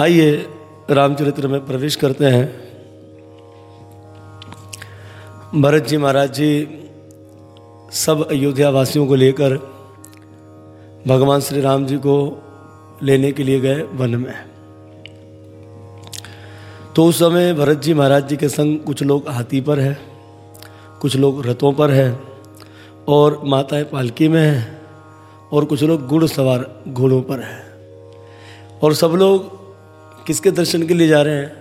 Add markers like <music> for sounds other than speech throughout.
आइए रामचरित्र में प्रवेश करते हैं। भरत जी महाराज जी, सब अयोध्या वासियों को लेकर भगवान श्री राम जी को लेने के लिए गए वन में। तो उस समय भरत जी महाराज जी के संग कुछ लोग हाथी पर है, कुछ लोग रथों पर है और माताएँ पालकी में हैं और कुछ लोग गुड़ सवार घोड़ों पर है। और सब लोग किसके दर्शन के लिए जा रहे हैं?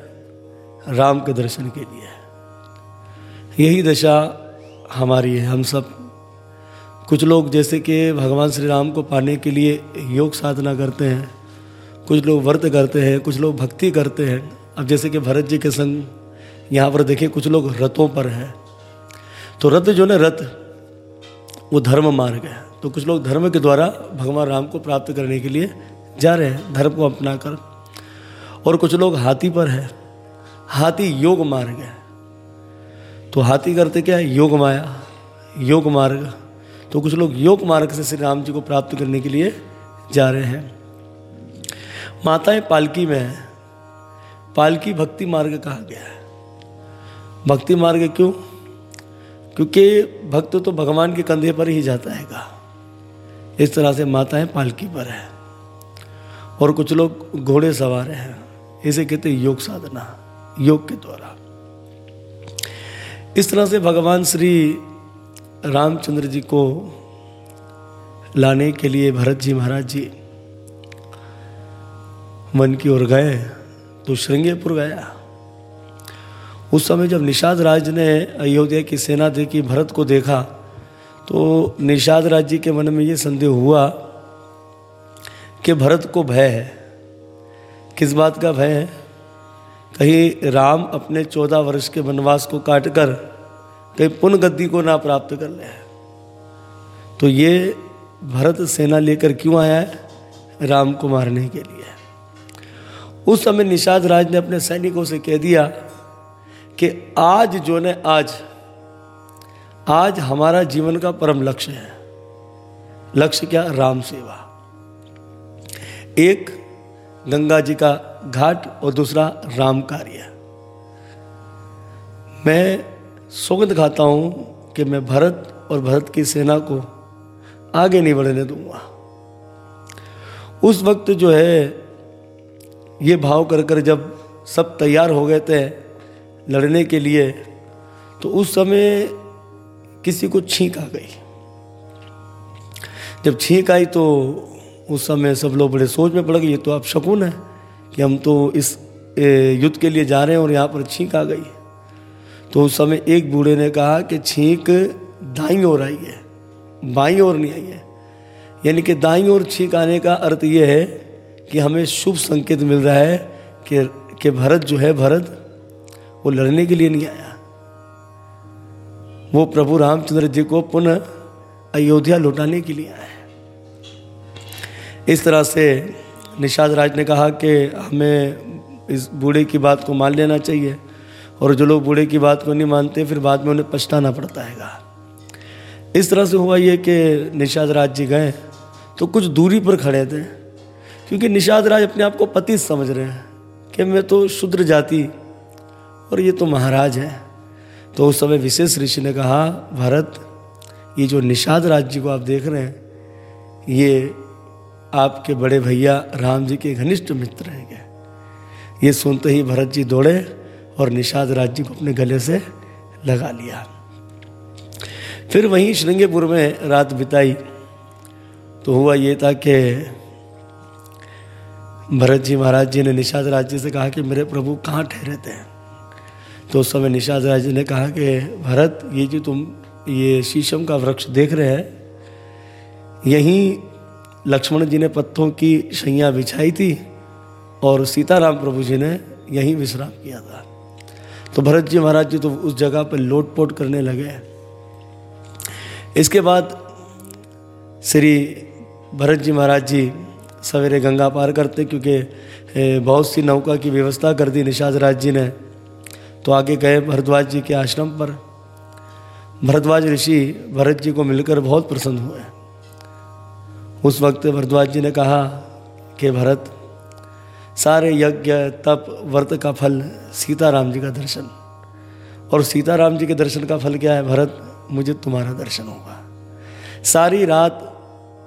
राम के दर्शन के लिए यही दशा हमारी है। हम सब, कुछ लोग जैसे कि भगवान श्री राम को पाने के लिए योग साधना करते हैं, कुछ लोग व्रत करते हैं, कुछ लोग भक्ति करते हैं। अब जैसे कि भरत जी के संग यहाँ पर देखिए, कुछ लोग रथों पर हैं। तो रथ जो ना रथ, वो धर्म मार्ग है। तो कुछ लोग धर्म के द्वारा भगवान राम को प्राप्त करने के लिए जा रहे हैं। धर्म को अपना कर और कुछ लोग हाथी पर है। हाथी योग मार्ग है। तो हाथी करते क्या है? योग माया, योग मार्ग। तो कुछ लोग योग मार्ग से श्री राम जी को प्राप्त करने के लिए जा रहे हैं। माताएँ पालकी में है। पालकी भक्ति मार्ग कहा गया है? भक्ति मार्ग क्यों? क्योंकि भक्त तो भगवान के कंधे पर ही जाता है इस तरह से माताएँ पालकी पर है। और कुछ लोग घोड़े सवार हैं। इसे कहते योग साधना, योग के द्वारा। इस तरह से भगवान श्री रामचंद्र जी को लाने के लिए भरत जी महाराज जी मन की ओर गए तो श्रृंगेपुर गया। उस समय जब निषाद राज ने अयोध्या की सेना देखी, भरत को देखा तो निषाद राज जी के मन में ये संदेह हुआ कि भरत को भय है। किस बात का भय है? कहीं राम अपने चौदह वर्ष के वनवास को काटकर कहीं पुण्य गद्दी को ना प्राप्त कर ले। तो ये भरत सेना लेकर क्यों आया है? राम को मारने के लिए। उस समय निषाद राज ने अपने सैनिकों से कह दिया कि आज जो ने आज आज हमारा जीवन का परम लक्ष्य है। लक्ष्य क्या? राम सेवा। एक गंगा जी का घाट और दूसरा राम कार्य। मैं सौगंध खाता हूँ कि मैं भरत और भरत की सेना को आगे नहीं बढ़ने दूँगा। उस वक्त जो है, ये भाव कर कर जब सब तैयार हो गए थे लड़ने के लिए तो उस समय किसी को छींक आ गई। जब छींक आई तो उस समय सब लोग बड़े सोच में पड़ गए, ये तो आप शकुन है कि हम तो इस युद्ध के लिए जा रहे हैं और यहाँ पर छींक आ गई तो उस समय एक बूढ़े ने कहा कि छींक दाई ओर आई है, बाई ओर नहीं आई है। यानी कि दाई ओर छींक आने का अर्थ ये है कि हमें शुभ संकेत मिल रहा है कि कि भरत जो है, भरत, वो लड़ने के लिए नहीं आया। वो प्रभु रामचंद्र जी को पुनः अयोध्या लौटाने के लिए आया। इस तरह से निषाद राज ने कहा कि हमें इस बूढ़े की बात को मान लेना चाहिए और जो लोग बूढ़े की बात को नहीं मानते, फिर बाद में उन्हें पछताना पड़ता है इस तरह से हुआ ये कि निषाद राज जी गए तो कुछ दूरी पर खड़े थे, क्योंकि निषाद राज अपने आप को पति समझ रहे हैं कि मैं तो शुद्र जाति और ये तो महाराज है। तो उस समय विशेष ऋषि ने कहा, भरत, ये जो निषाद राज जी को आप देख रहे हैं, ये आपके बड़े भैया राम जी के घनिष्ठ मित्र हैं क्या ये सुनते ही भरत जी दौड़े और निषाद राज जी को अपने गले से लगा लिया। फिर वहीं श्रृंगेपुर में रात बिताई तो हुआ ये था कि भरत जी महाराज जी ने निषाद राज जी से कहा कि मेरे प्रभु कहाँ ठहरे थे? तो उस समय निषाद राज जी ने कहा कि भरत, ये जो तुम, ये शीशम का वृक्ष देख रहे हैं, यहीं लक्ष्मण जी ने पत्थों की शैया बिछाई थी और सीताराम प्रभु जी ने यहीं विश्राम किया था। तो भरत जी महाराज जी तो उस जगह पर लोटपोट करने लगे। इसके बाद श्री भरत जी महाराज जी सवेरे गंगा पार करते क्योंकि बहुत सी नौका की व्यवस्था कर दी निषाद राज जी ने। तो आगे गए भरद्वाज जी के आश्रम पर। भरद्वाज ऋषि भरत जी को मिलकर बहुत प्रसन्न हुए। उस वक्त भरद्वाज जी ने कहा कि भरत, सारे यज्ञ, तप, व्रत का फल सीताराम जी का दर्शन। और सीताराम जी के दर्शन का फल क्या है? भरत, मुझे तुम्हारा दर्शन होगा। सारी रात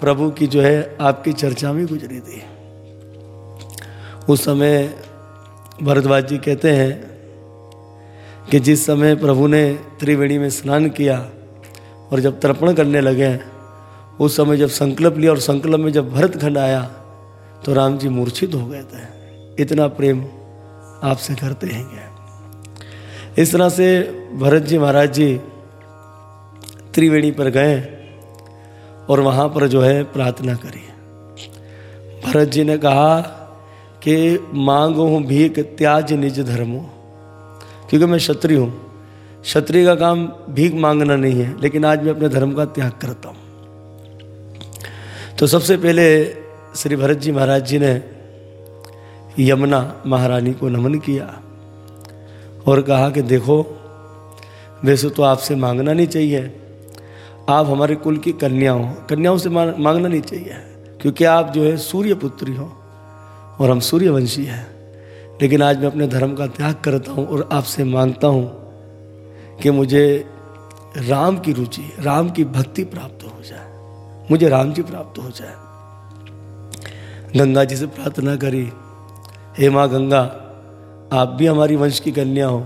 प्रभु की जो है, आपकी चर्चा में गुजरी थी। उस समय भरद्वाज जी कहते हैं कि जिस समय प्रभु ने त्रिवेणी में स्नान किया और जब तर्पण करने लगे उस समय जब संकल्प लिया और संकल्प में जब भरत खंड आया तो राम जी मूर्छित हो गए थे। इतना प्रेम आपसे करते हैं क्या? इस तरह से भरत जी महाराज जी त्रिवेणी पर गए और वहाँ पर जो है प्रार्थना करी। भरत जी ने कहा कि मांगो हूँ भीख, त्याज निज धर्मो। क्योंकि मैं क्षत्रिय हूँ। क्षत्रिय का काम भीख मांगना नहीं है, लेकिन आज मैं अपने धर्म का त्याग करता हूँ। तो सबसे पहले श्री भरत जी महाराज जी ने यमुना महारानी को नमन किया और कहा कि देखो, वैसे तो आपसे मांगना नहीं चाहिए। आप हमारे कुल की कन्या हो कन्याओं से मांगना नहीं चाहिए, क्योंकि आप जो है सूर्य पुत्री हो और हम सूर्यवंशी हैं। लेकिन आज मैं अपने धर्म का त्याग करता हूँ और आपसे माँगता हूँ कि मुझे राम की रुचि, राम की भक्ति प्राप्त मुझे राम जी प्राप्त हो जाए। गंगा जी से प्रार्थना करी, हे माँ गंगा, आप भी हमारी वंश की कन्या हो,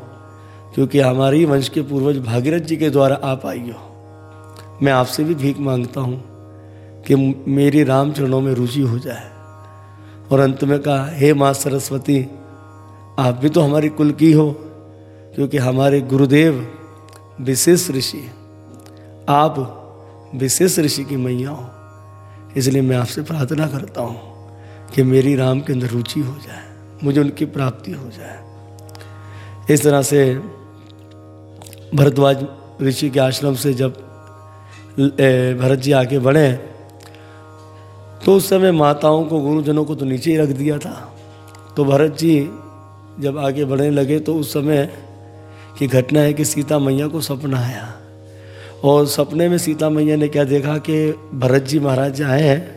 क्योंकि हमारी वंश के पूर्वज भागीरथ जी के द्वारा आप आई हो। मैं आपसे भी भीख माँगता हूँ कि मेरी राम चरणों में रुचि हो जाए। और अंत में कहा, हे माँ सरस्वती, आप भी तो हमारी कुल की हो, क्योंकि हमारे गुरुदेव विशेष ऋषि आप विशेष ऋषि की मैया हो। इसलिए मैं आपसे प्रार्थना करता हूँ कि मेरी राम के अंदर रुचि हो जाए, मुझे उनकी प्राप्ति हो जाए। इस तरह से भरद्वाज ऋषि के आश्रम से जब भरत जी आगे बढ़े तो उस समय माताओं को, गुरुजनों को तो नीचे ही रख दिया था। तो भरत जी जब आगे बढ़ने लगे तो उस समय की घटना है कि सीता मैया को सपना आया। और सपने में सीता मैया ने क्या देखा कि भरत जी महाराज आए हैं,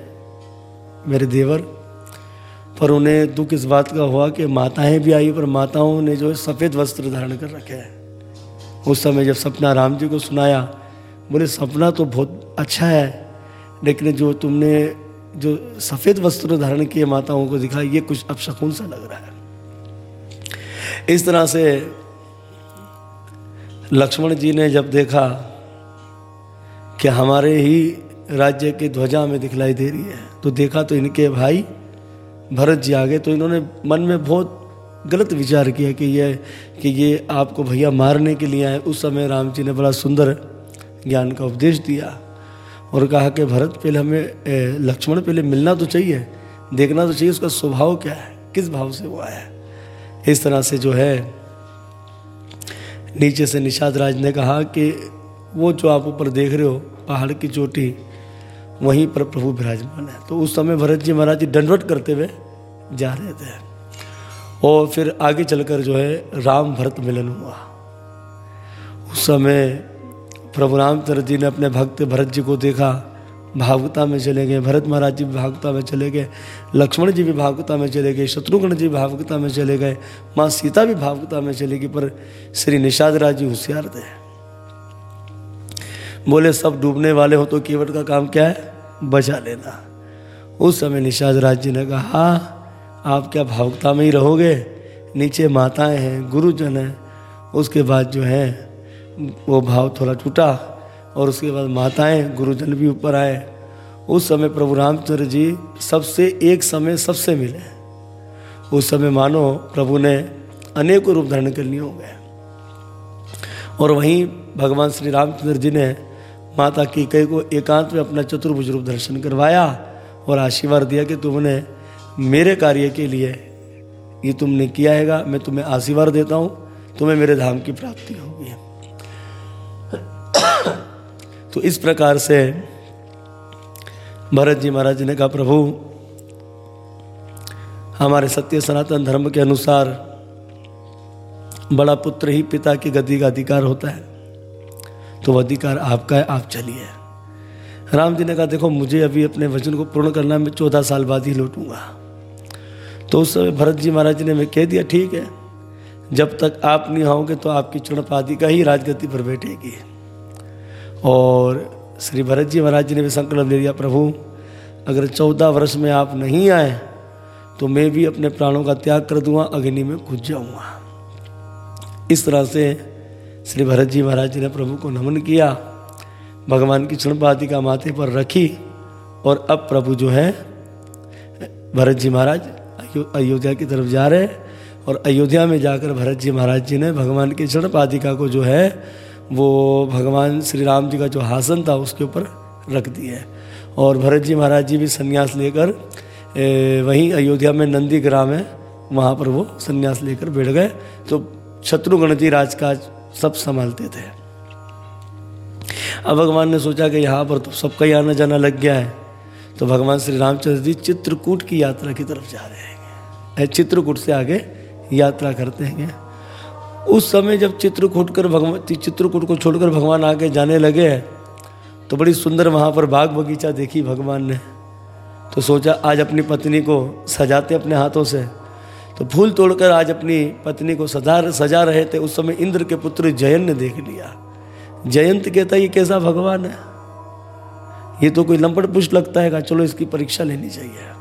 मेरे देवर। पर उन्हें दुख इस बात का हुआ कि माताएँ भी आई, पर माताओं ने जो है सफ़ेद वस्त्र धारण कर रखे हैं। उस समय जब सपना राम जी को सुनाया, बोले, सपना तो बहुत अच्छा है, लेकिन जो तुमने जो सफ़ेद वस्त्र धारण किए माताओं को दिखा ये कुछ अब शकुन सा लग रहा है। इस तरह से लक्ष्मण जी ने जब देखा कि हमारे ही राज्य की ध्वजा में दिखलाई दे रही है। तो देखा तो इनके भाई भरत जी आ गए तो इन्होंने मन में बहुत गलत विचार किया कि ये कि ये आपको भैया मारने के लिए आए। उस समय राम जी ने बड़ा सुंदर ज्ञान का उपदेश दिया और कहा कि भरत, पहले हमें लक्ष्मण पहले मिलना तो चाहिए, देखना तो चाहिए उसका स्वभाव क्या है, किस भाव से वो आया है। इस तरह से जो है, नीचे से निषाद राज ने कहा कि वो जो आप ऊपर देख रहे हो, पहाड़ की चोटी, वहीं पर प्रभु विराजमान है। तो उस समय भरत जी महाराज जी दंडवट करते हुए जा रहे थे। और फिर आगे चलकर जो है, राम भरत मिलन हुआ। उस समय प्रभु रामचंद्र जी ने अपने भक्त भरत जी को देखा, भागवता में चले गए। भरत महाराज जी भी भागवता में चले गए, लक्ष्मण जी भी भागवता में चले गए, शत्रुघ्न जी भागवता में चले गए, माँ सीता भी भागवता में चले गई पर श्री निषाद राज जी होशियार थे। बोले, सब डूबने वाले हो तो केवट का काम क्या है? बचा लेना। उस समय निषाद राज जी ने कहा, आप क्या भावुकता में ही रहोगे? नीचे माताएँ हैं, गुरुजन हैं। उसके बाद जो है, वो भाव थोड़ा टूटा और उसके बाद माताएँ, गुरुजन भी ऊपर आए। उस समय प्रभु रामचंद्र जी सबसे एक समय सबसे मिले। उस समय मानो प्रभु ने अनेकों रूप धारण कर लिए होंगे और वहीं भगवान श्री रामचंद्र जी ने माता की कई को एकांत में अपना चतुर्भुज रूप दर्शन करवाया और आशीर्वाद दिया कि तुमने मेरे कार्य के लिए ये तुमने किया हैगा। मैं तुम्हें आशीर्वाद देता हूँ। तुम्हें मेरे धाम की प्राप्ति होगी। तो इस प्रकार से भरत जी महाराज ने कहा, प्रभु, हमारे सत्य सनातन धर्म के अनुसार बड़ा पुत्र ही पिता की गति का अधिकार होता है। तो अधिकार आपका है, आप चलिए। राम जी ने कहा, देखो, मुझे अभी अपने वचन को पूर्ण करना मैं चौदह साल बाद ही लौटूँगा। तो उस समय भरत जी महाराज जी ने मैं कह दिया, ठीक है, जब तक आप नहीं आओगे तो आपकी चुनपादी का ही राजगति पर बैठेगी। और श्री भरत जी महाराज जी ने भी संकल्प ले लिया, प्रभु, अगर चौदह वर्ष में आप नहीं आए तो मैं भी अपने प्राणों का त्याग कर दूँगा, अग्नि में घुस जाऊँगा। इस तरह से श्री भरत जी महाराज जी ने प्रभु को नमन किया, भगवान की क्षणपाति का माथे पर रखी और अब प्रभु जो है, भरत जी महाराज अयोध्या की तरफ़ जा रहे और अयोध्या में जाकर भरत जी महाराज जी ने भगवान की क्षणपादिका को जो है, वो भगवान श्री राम जी का जो हासन था उसके ऊपर रख दिया है। और भरत जी महाराज जी भी संन्यास लेकर वहीं अयोध्या में नंदी ग्राम है, वहाँ पर वो संन्यास लेकर बैठ गए। तो शत्रुघ्न जी राजकाज सब संभालते थे। अब भगवान ने सोचा कि यहाँ पर तो सबका ही आना जाना लग गया है। तो भगवान श्री रामचंद्र जी चित्रकूट की यात्रा की तरफ़ जा रहे हैं। चित्रकूट से आगे यात्रा करते हैं। उस समय जब चित्रकूट कर भगवान चित्रकूट को छोड़कर भगवान आगे जाने लगे हैं तो बड़ी सुंदर वहाँ पर बाग बगीचा देखी भगवान ने। तो सोचा आज अपनी पत्नी को सजाते अपने हाथों से। तो फूल तोड़कर आज अपनी पत्नी को सजा सजा रहे थे। उस समय इंद्र के पुत्र जयन ने देख लिया। जयंत कहता ये कैसा भगवान है? ये तो कोई लंपट पुष्ट लगता है चलो इसकी परीक्षा लेनी चाहिए।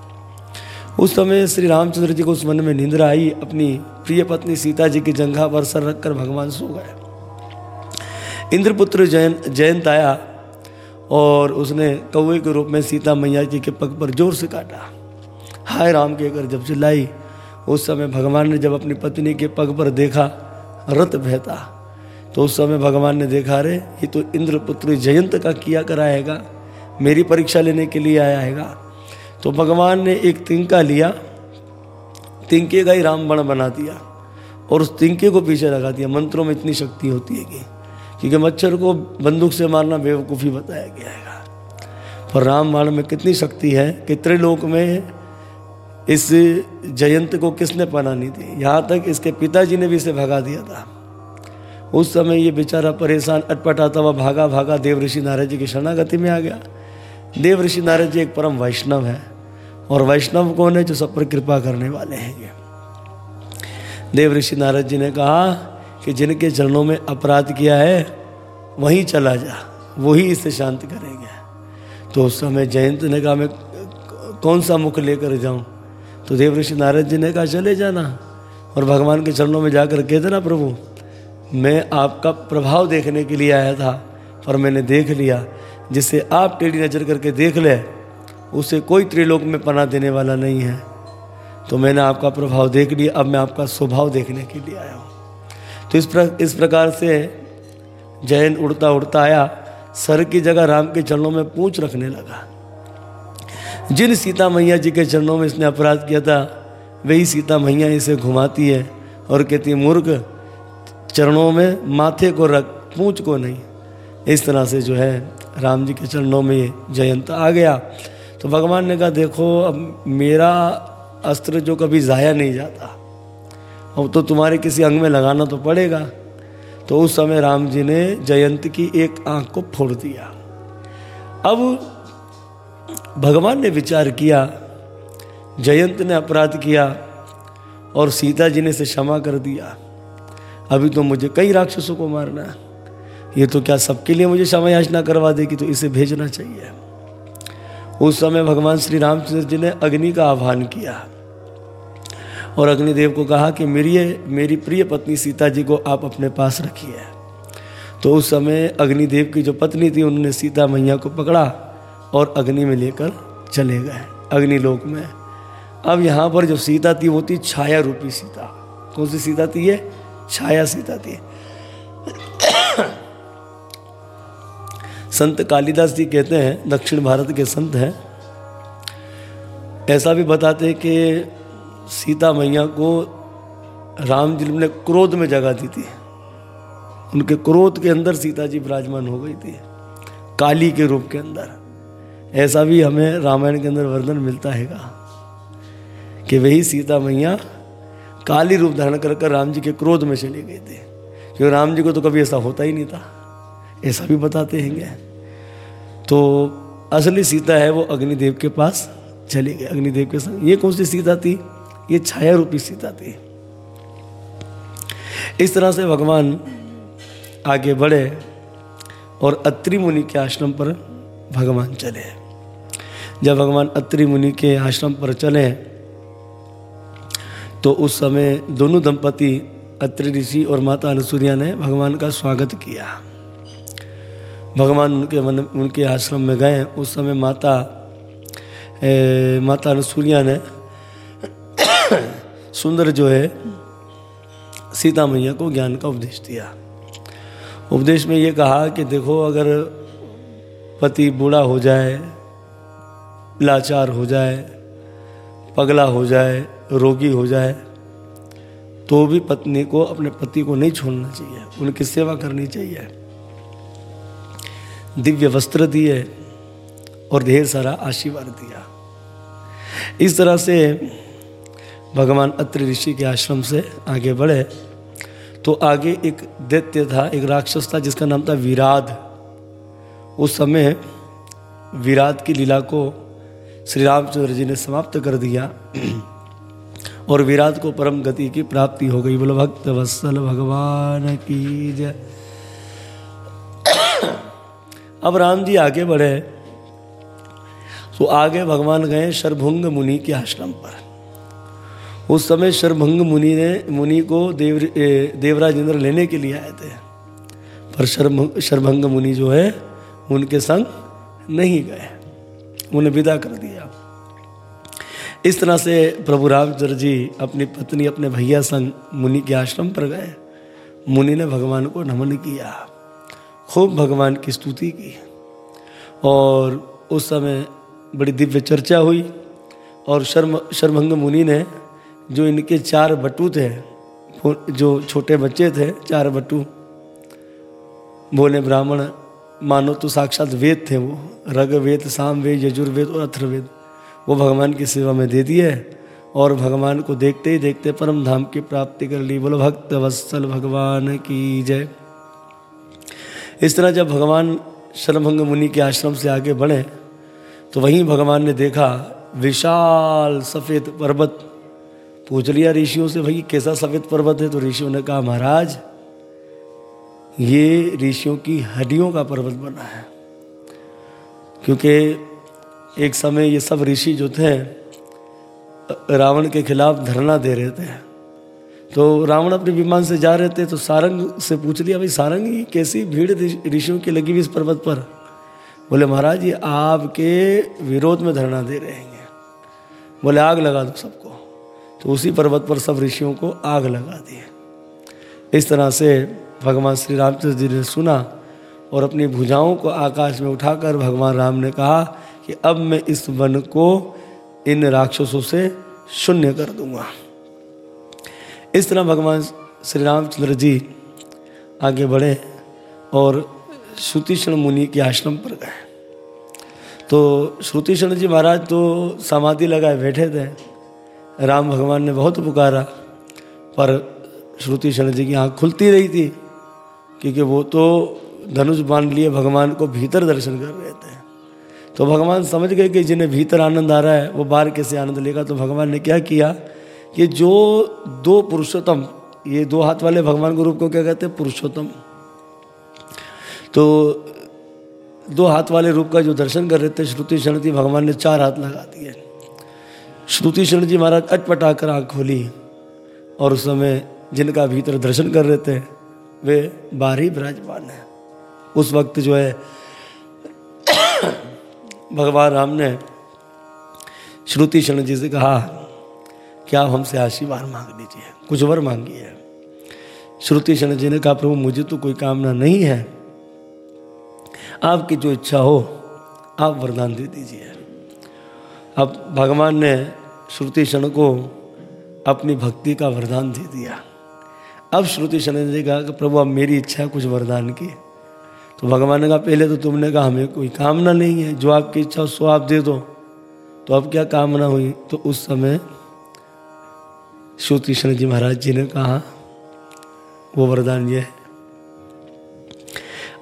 उस समय श्री रामचंद्र जी को उस मन में निंद्रा आई। अपनी प्रिय पत्नी सीता जी की जंघा पर सर रखकर भगवान सो गए। इंद्रपुत्र जयन, जयंत आया और उसने कौए के रूप में सीता मैया जी के पग पर ज़ोर से काटा। हाय राम के कहकर जब चिल्लाई उस समय भगवान ने जब अपनी पत्नी के पग पर देखा, रत बहता तो उस समय भगवान ने देखा रे ये तो इंद्रपुत्र जयंत का किया कराएगा, मेरी परीक्षा लेने के लिए आया हैगा। तो भगवान ने एक तिंका लिया, तिंके का ही रामबण बना दिया और उस तिंके को पीछे लगा दिया। मंत्रों में इतनी शक्ति होती है कि, क्योंकि मच्छर को बंदूक से मारना बेवकूफ़ी बताया गया है पर रामबाण में कितनी शक्ति है कि त्रिलोक में इस जयंत को किसने पना नहीं दी? यहाँ तक इसके पिताजी ने भी इसे भगा दिया था। उस समय ये बेचारा परेशान अटपटाता हुआ भागा भागा देव ऋषि नारायण जी की शरणागति में आ गया। देव ऋषि नारद जी एक परम वैष्णव है और वैष्णव कौन है जो सब पर कृपा करने वाले हैं ये? देव ऋषि नारद जी ने कहा कि जिनके चरणों में अपराध किया है, वहीं चला जा वही इसे शांत करेंगे। तो उस समय जयंत ने कहा, मैं कौन सा मुख लेकर जाऊँ? तो देव ऋषि नारद जी ने कहा चले जाना और भगवान के चरणों में जाकर कह देना प्रभु मैं आपका प्रभाव देखने के लिए आया था पर मैंने देख लिया। जिसे आप टेढ़ी नज़र करके देख ले उसे कोई त्रिलोक में पना देने वाला नहीं है। तो मैंने आपका प्रभाव देख लिया अब मैं आपका स्वभाव देखने के लिए आया हूँ। तो इस प्र, इस प्रकार से जैन उड़ता उड़ता आया सर की जगह राम के चरणों में पूछ रखने लगा। जिन सीता मैया जी के चरणों में इसने अपराध किया था वही सीता मैया इसे घुमाती है और कहती है, मूर्ख, चरणों में माथे को रख, पूछ को नहीं। इस तरह से जो है, राम जी के चरणों में जयंत आ गया। तो भगवान ने कहा, देखो, अब मेरा अस्त्र जो कभी ज़ाया नहीं जाता, अब तो तुम्हारे किसी अंग में लगाना तो पड़ेगा। तो उस समय राम जी ने जयंत की एक आँख को फोड़ दिया। अब भगवान ने विचार किया, जयंत ने अपराध किया और सीता जी ने इसे क्षमा कर दिया। अभी तो मुझे कई राक्षसों को मारना है। ये तो क्या सबके लिए मुझे क्षमा याचना करवा देगी? तो इसे भेजना चाहिए। उस समय भगवान श्री रामचंद्र जी ने अग्नि का आह्वान किया और अग्निदेव को कहा कि मेरी मेरी प्रिय पत्नी सीता जी को आप अपने पास रखिए। तो उस समय अग्निदेव की जो पत्नी थी, उन्होंने सीता मैया को पकड़ा और अग्नि में लेकर चले गए, अग्निलोक में। अब यहाँ पर जो सीता थी, वो थी छाया रूपी सीता। कौन सी सीता थी ये? छाया सीता थी। <coughs> संत कालिदास जी कहते हैं, दक्षिण भारत के संत हैं। ऐसा भी बताते हैं कि सीता मैया को राम जी ने क्रोध में जगा दी थी। उनके क्रोध के अंदर सीता जी विराजमान हो गई थी, काली के रूप के अंदर। ऐसा भी हमें रामायण के अंदर वर्णन मिलता है कि? वही सीता मैया काली रूप धारण कर कर राम जी के क्रोध में चली गई थी। क्योंकि राम जी को तो कभी ऐसा होता ही नहीं था। ऐसा भी बताते हैं। तो असली सीता है वो अग्निदेव के पास चली गई। अग्निदेव के संग ये कौन सी सीता थी? ये छाया रूपी सीता थी। इस तरह से भगवान आगे बढ़े और अत्रि मुनि के आश्रम पर भगवान चले। जब भगवान अत्रि मुनि के आश्रम पर चले तो उस समय दोनों दंपति अत्रि ऋषि और माता अनुसूर्या ने भगवान का स्वागत किया। भगवान उनके मन उनके आश्रम में गए। उस समय माता ए, माता अनुसूर्या ने <coughs> सुंदर जो है सीता मैया को ज्ञान का उपदेश दिया। उपदेश में ये कहा कि देखो अगर पति बूढ़ा हो जाए, लाचार हो जाए, पगला हो जाए, रोगी हो जाए तो भी पत्नी को, अपने पति को नहीं छोड़ना चाहिए। उनकी सेवा करनी चाहिए। दिव्य वस्त्र दिए और ढेर सारा आशीर्वाद दिया। इस तरह से भगवान अत्रि ऋषि के आश्रम से आगे बढ़े। तो आगे एक दैत्य था, एक राक्षस था, जिसका नाम था विराध। उस समय विराट की लीला को श्री रामचंद्र जी ने समाप्त कर दिया। और विराट को परम गति की प्राप्ति हो गई। बोलो, भक्त वत्सल भगवान की जय। अब राम जी आगे बढ़े। तो आगे भगवान गए शरभुंग मुनि के आश्रम पर। उस समय शरभंग मुनि ने, मुनि को देव देवराज इंद्र लेने के लिए आए थे। पर शर्भ शरभंग मुनि जो है उनके संग नहीं गए। उन्हें विदा कर दिया। इस तरह से प्रभु रामचंद्र जी अपनी पत्नी, अपने भैया संग मुनि के आश्रम पर गए। मुनि ने भगवान को नमन किया। खूब भगवान की स्तुति की। और उस समय बड़ी दिव्य चर्चा हुई और शर्म शर्मंग मुनि ने जो इनके चार बटू थे, जो छोटे बच्चे थे, चार बटू, बोले, ब्राह्मण मानो तो साक्षात वेद थे वो। रग वेद, साम वेद यजुर्वेद और अथर्वेद वो भगवान की सेवा में दे दिए और भगवान को देखते ही देखते परम धाम की प्राप्ति कर ली। बोलो, भक्त वत्सल भगवान की जय। इस तरह जब भगवान शर्मभंग मुनि के आश्रम से आगे बढ़े तो वहीं भगवान ने देखा विशाल सफ़ेद पर्वत। पूछ लिया ऋषियों से, भाई, कैसा सफ़ेद पर्वत है? तो ऋषियों ने कहा, महाराज ये ऋषियों की हड्डियों का पर्वत बना है। क्योंकि एक समय ये सब ऋषि जो थे, रावण के खिलाफ धरना दे रहे थे। तो रावण अपने विमान से जा रहे थे तो सारंग से पूछ लिया, भाई सारंग कैसी भीड़ ऋषियों की लगी हुई इस पर्वत पर? बोले, महाराज, ये आपके विरोध में धरना दे रहे हैं। बोले, आग लगा दो सबको। तो उसी पर्वत पर सब ऋषियों को आग लगा दी। इस तरह से भगवान श्री रामचंद्र जी ने सुना और अपनी भुजाओं को आकाश में उठाकर भगवान राम ने कहा कि अब मैं इस वन को इन राक्षसों से शून्य कर दूँगा। इस तरह भगवान श्री रामचंद्र जी आगे बढ़े और श्रुतिषण मुनि के आश्रम पर गए। तो श्रुतिषण जी महाराज तो समाधि लगाए बैठे थे। राम भगवान ने बहुत पुकारा, पर श्रुतिषण जी की आँख खुलती रही थी। क्योंकि वो तो धनुष बाँध लिए भगवान को भीतर दर्शन कर रहे थे। तो भगवान समझ गए कि जिन्हें भीतर आनंद आ रहा है, वो बाहर कैसे आनंद लेगा? तो भगवान ने क्या किया कि जो दो पुरुषोत्तम, ये दो हाथ वाले भगवान के रूप को क्या कहते हैं? पुरुषोत्तम। तो दो हाथ वाले रूप का जो दर्शन कर रहे थे, श्रुति शरण जी भगवान ने चार हाथ लगा दिए। श्रुति शरण जी महाराज अटपटा कर आँख खोली और उस समय जिनका भीतर दर्शन कर रहे थे वे बाहर विराजमान है। उस वक्त जो है, <coughs> भगवान राम ने श्रुति क्षण जी से कहा, क्या आप हमसे आशीर्वाद मांग लीजिए? कुछ वर मांगिए। श्रुति शरण जी ने कहा, प्रभु, मुझे तो कोई कामना नहीं है। आपकी जो इच्छा हो, आप वरदान दे दीजिए। अब भगवान ने श्रुति क्षण को अपनी भक्ति का वरदान दे दिया। अब श्रुति क्षण जी कहा कि प्रभु, अब मेरी इच्छा है कुछ वरदान की। तो भगवान ने कहा, पहले तो तुमने कहा, हमें कोई कामना नहीं है, जो आपकी इच्छा हो सो आप दे दो। तो अब क्या कामना हुई? तो उस समय श्रुति जी महाराज जी ने कहा, वो वरदान ये है।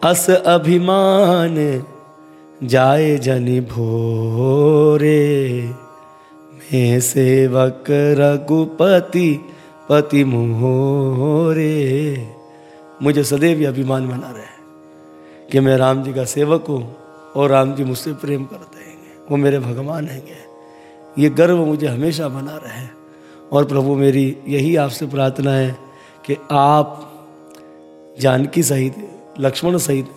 अस अभिमान जाए जनि भोरे, मैं सेवक रघुपति पति मोरे मुझे सदैव ये अभिमान बना रहे कि मैं राम जी का सेवक हूँ और राम जी मुझसे प्रेम करते हैं। वो मेरे भगवान हैं। ये गर्व मुझे हमेशा बना रहे और प्रभु, मेरी यही आपसे प्रार्थना है कि आप जानकी सहित, लक्ष्मण सहित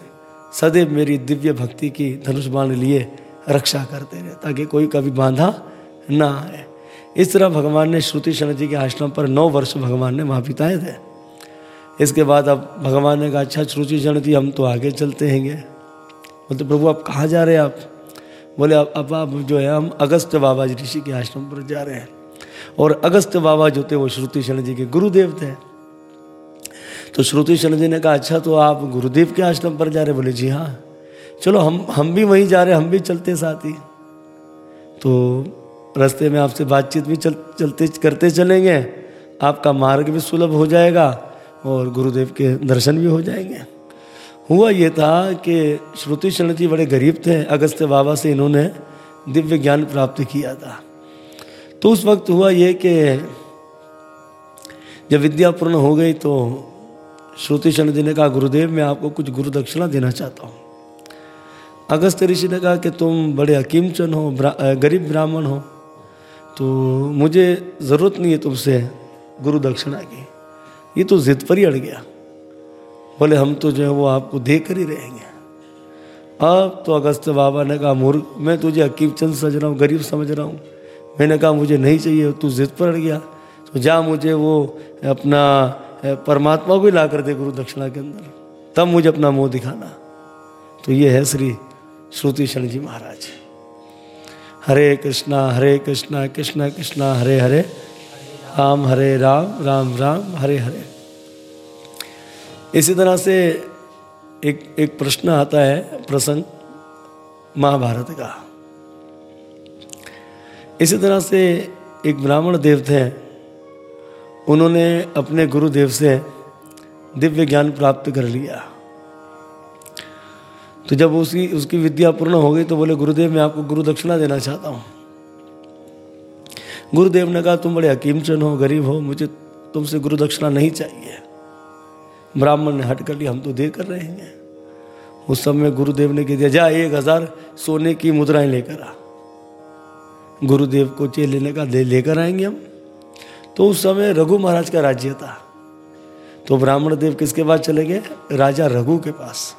सदैव मेरी दिव्य भक्ति की धनुष बाण लिए रक्षा करते रहे, ताकि कोई कभी बांधा ना आए। इस तरह भगवान ने श्रुति शरण जी के आश्रम पर नौ वर्ष भगवान ने वहाँ बिताए थे। इसके बाद अब भगवान ने कहा अच्छा श्रुति शरण जी, हम तो आगे चलते हैंगे। बोलते, प्रभु, आप कहाँ जा रहे हैं आप? बोले, अब अब आप जो है, हम अगस्त बाबा जी ऋषि के आश्रम पर जा रहे हैं। और अगस्त बाबा जो थे, वो श्रुति शरण जी के गुरुदेव थे। तो श्रुति शरण जी ने कहा अच्छा तो आप गुरुदेव के आश्रम पर जा रहे बोले, जी हाँ। चलो, हम हम भी वहीं जा रहे हम भी चलते साथ ही। तो रास्ते में आपसे बातचीत भी चल, चलते, करते चलेंगे। आपका मार्ग भी सुलभ हो जाएगा और गुरुदेव के दर्शन भी हो जाएँगे। हुआ ये था कि श्रुति शरण जी बड़े गरीब थे, अगस्त्य बाबा से इन्होंने दिव्य ज्ञान प्राप्त किया था। तो उस वक्त हुआ ये कि जब विद्या पूर्ण हो गई तो श्रुति शरण जी ने कहा, गुरुदेव, मैं आपको कुछ गुरु दक्षिणा देना चाहता हूँ। अगस्त ऋषि ने कहा कि, तुम बड़े हकीमचंद हो गरीब ब्राह्मण हो तो मुझे ज़रूरत नहीं है तुमसे गुरु दक्षिणा की। ये तो जिद पर ही अड़ गया। बोले, हम तो जो है वो आपको दे कर ही रहेंगे। अब तो अगस्त बाबा ने कहा मूर्ख मैं तुझे हकीम चंद समझ रहा हूँ, गरीब समझ रहा हूँ। मैंने कहा, मुझे नहीं चाहिए, तू जिद पर अड़ गया। तो जा मुझे वो अपना परमात्मा को ही ला कर दे गुरु दक्षिणा के अंदर। तब मुझे अपना मुँह दिखाना। तो ये है श्री श्रुति शरण जी महाराज। हरे कृष्णा हरे कृष्णा कृष्णा कृष्णा, हरे हरे। राम हरे राम राम राम, हरे हरे। इसी तरह से एक एक प्रश्न आता है, प्रसंग महाभारत का। इसी तरह से एक ब्राह्मण देव थे, उन्होंने अपने गुरुदेव से दिव्य ज्ञान प्राप्त कर लिया। तो जब उसकी उसकी विद्या पूर्ण हो गई तो बोले, गुरुदेव, मैं आपको गुरु दक्षिणा देना चाहता हूँ। गुरुदेव ने कहा, तुम बड़े हकीमचंद हो, गरीब हो, मुझे तुमसे गुरु दक्षिणा नहीं चाहिए। ब्राह्मण ने हट कर लिया, हम तो दे कर रहे हैं। उस समय गुरुदेव ने कह दिया, जा, एक हज़ार सोने की मुद्राएँ लेकर आ। गुरुदेव को चे लेने का दे लेकर आएँगे हम। तो उस समय रघु महाराज का राज्य था। तो ब्राह्मण देव किसके पास चले गए? राजा रघु के पास।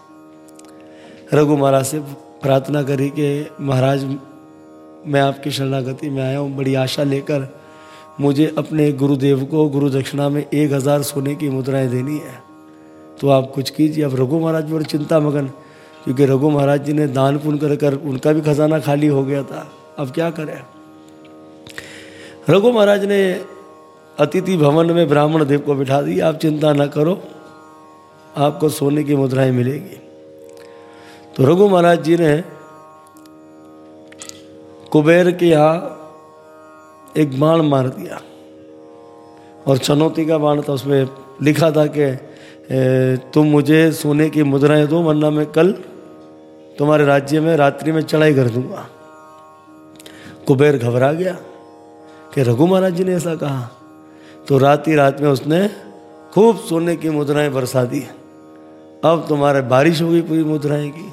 रघु महाराज से प्रार्थना करी कि महाराज, मैं आपकी शरणागति में आया हूँ, बड़ी आशा लेकर मुझे अपने गुरुदेव को गुरु दक्षिणा में एक हज़ार सोने की मुद्राएँ देनी है। तो आप कुछ कीजिए। अब रघु महाराज बड़ी चिंता मगन, क्योंकि रघु महाराज जी ने दान पुण्य कर कर उनका भी खजाना खाली हो गया था। अब क्या करें? रघु महाराज ने अतिथि भवन में ब्राह्मण देव को बिठा दिया। आप चिंता न करो, आपको सोने की मुद्राएँ मिलेगी। तो रघु महाराज जी ने कुबेर के यहाँ एक बाण मार दिया। और चनौती का बाण था, उसमें लिखा था कि तुम मुझे सोने की मुद्राएँ दो, वरना मैं कल तुम्हारे राज्य में, रात्रि में चढ़ाई कर दूँगा। कुबेर घबरा गया कि रघु महाराज जी ने ऐसा कहा। तो रात ही रात में उसने खूब सोने की मुद्राएँ बरसा दी। अब तुम्हारे बारिश होगी पूरी मुद्राएँ की।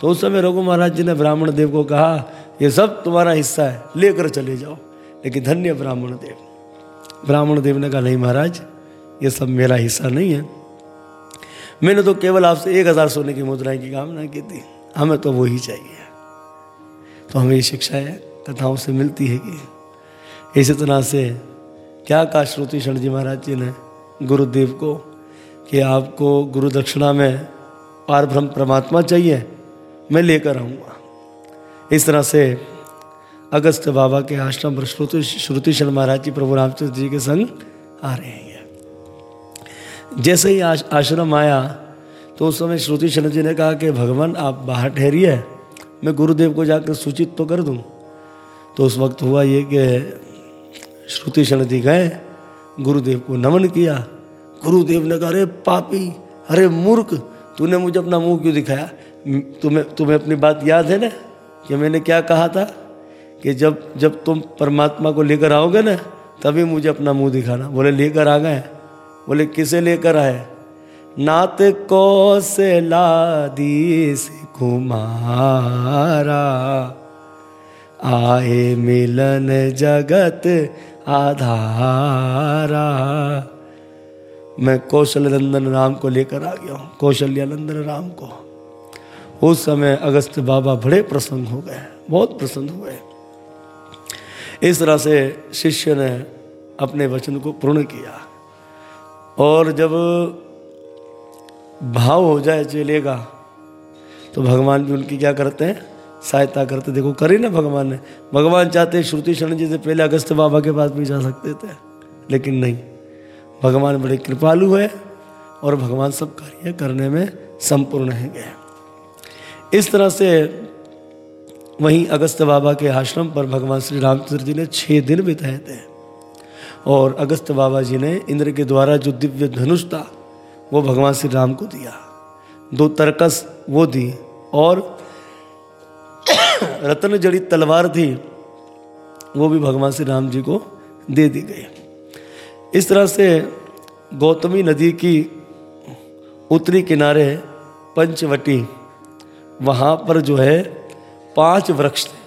तो उस समय रघु महाराज जी ने ब्राह्मण देव को कहा, ये सब तुम्हारा हिस्सा है, लेकर चले जाओ। लेकिन धन्य ब्राह्मण देव। ब्राह्मण देव ने कहा, नहीं महाराज, ये सब मेरा हिस्सा नहीं है। मैंने तो केवल आपसे एक हज़ार सोने की मुद्राएँ की कामना की थी। हमें तो वो ही चाहिए तो हमें ये शिक्षाएँ कथाओं से मिलती है कि इसी तरह से क्या कहा श्रुति शरण जी महाराज जी ने गुरुदेव को कि आपको गुरु दक्षिणा में पार ब्रह्म परमात्मा चाहिए मैं लेकर आऊँगा। इस तरह से अगस्त बाबा के आश्रम पर श्रुति श्रुति शर्मा महाराज जी प्रभु रामचंद्र जी के संग आ रहे हैं। जैसे ही आश, आश्रम आया तो उस समय श्रुति शरण जी ने कहा कि भगवान आप बाहर ठहरिए। मैं गुरुदेव को जाकर सूचित तो कर दूँ। तो उस वक्त हुआ ये कि श्रुति शरण जी गए गुरुदेव को नमन किया। गुरुदेव ने कहा अरे पापी अरे मूर्ख तूने मुझे अपना मुँह क्यों दिखाया? तुम्हें तुम्हें अपनी बात याद है ना? कि मैंने क्या कहा था? कि जब जब तुम परमात्मा को लेकर आओगे ना, तभी मुझे अपना मुँह दिखाना। बोले, लेकर आ गए बोले, किसे लेकर आए? नात को से लादी से कुमारा। आए मिलन जगत आधारा। मैं कौशल नंदन राम को लेकर आ गया हूँ। कौशल्या नंदन राम को। उस समय अगस्त बाबा बड़े प्रसन्न हो गए, बहुत प्रसन्न हुए। इस तरह से शिष्य ने अपने वचन को पूर्ण किया। और जब भाव हो जाए चलेगा तो भगवान भी उनकी क्या करते हैं? सहायता करते। देखो, करी ना भगवान ने। भगवान चाहते श्रुति शरण जी से पहले अगस्त बाबा के पास भी जा सकते थे, लेकिन नहीं। भगवान बड़े कृपालु है और भगवान सब कार्य करने में संपूर्ण है। गए इस तरह से वहीं अगस्त बाबा के आश्रम पर भगवान श्री रामचंद्र जी ने छः दिन बिताए थे। और अगस्त बाबा जी ने इंद्र के द्वारा जो दिव्य धनुष था, वो भगवान श्री राम को दिया। दो तरकस वो दी और <coughs> रत्न जड़ी तलवार थी, वो भी भगवान श्री राम जी को दे दी गई। इस तरह से गौतमी नदी की उत्तरी किनारे पंचवटी वहाँ पर जो है पाँच वृक्ष थे।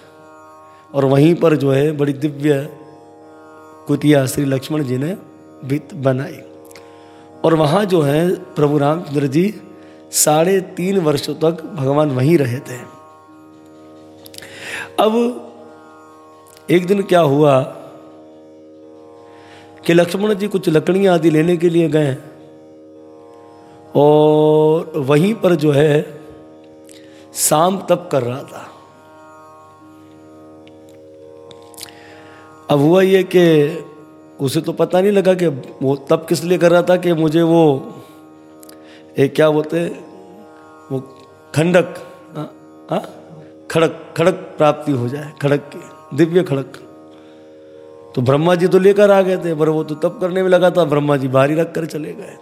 और वहीं पर जो है बड़ी दिव्य कुतिया श्री लक्ष्मण जी ने भित बनाई। और वहाँ जो है प्रभु रामचंद्र जी साढ़े तीन वर्षों तक भगवान वहीं रहे थे। अब एक दिन क्या हुआ कि लक्ष्मण जी कुछ लकड़ियाँ आदि लेने के लिए गए और वहीं पर जो है शाम तप कर रहा था। अब हुआ ये कि उसे तो पता नहीं लगा कि वो तप किस लिए कर रहा था कि मुझे वो एक क्या बोलते वो खंडक हाँ, हाँ? खड़क खड़क प्राप्ति हो जाए खड़क की दिव्य खड़क। तो ब्रह्मा जी तो लेकर आ गए थे पर वो तो तप करने में लगा था ब्रह्मा जी बाहरी रख कर चले गए।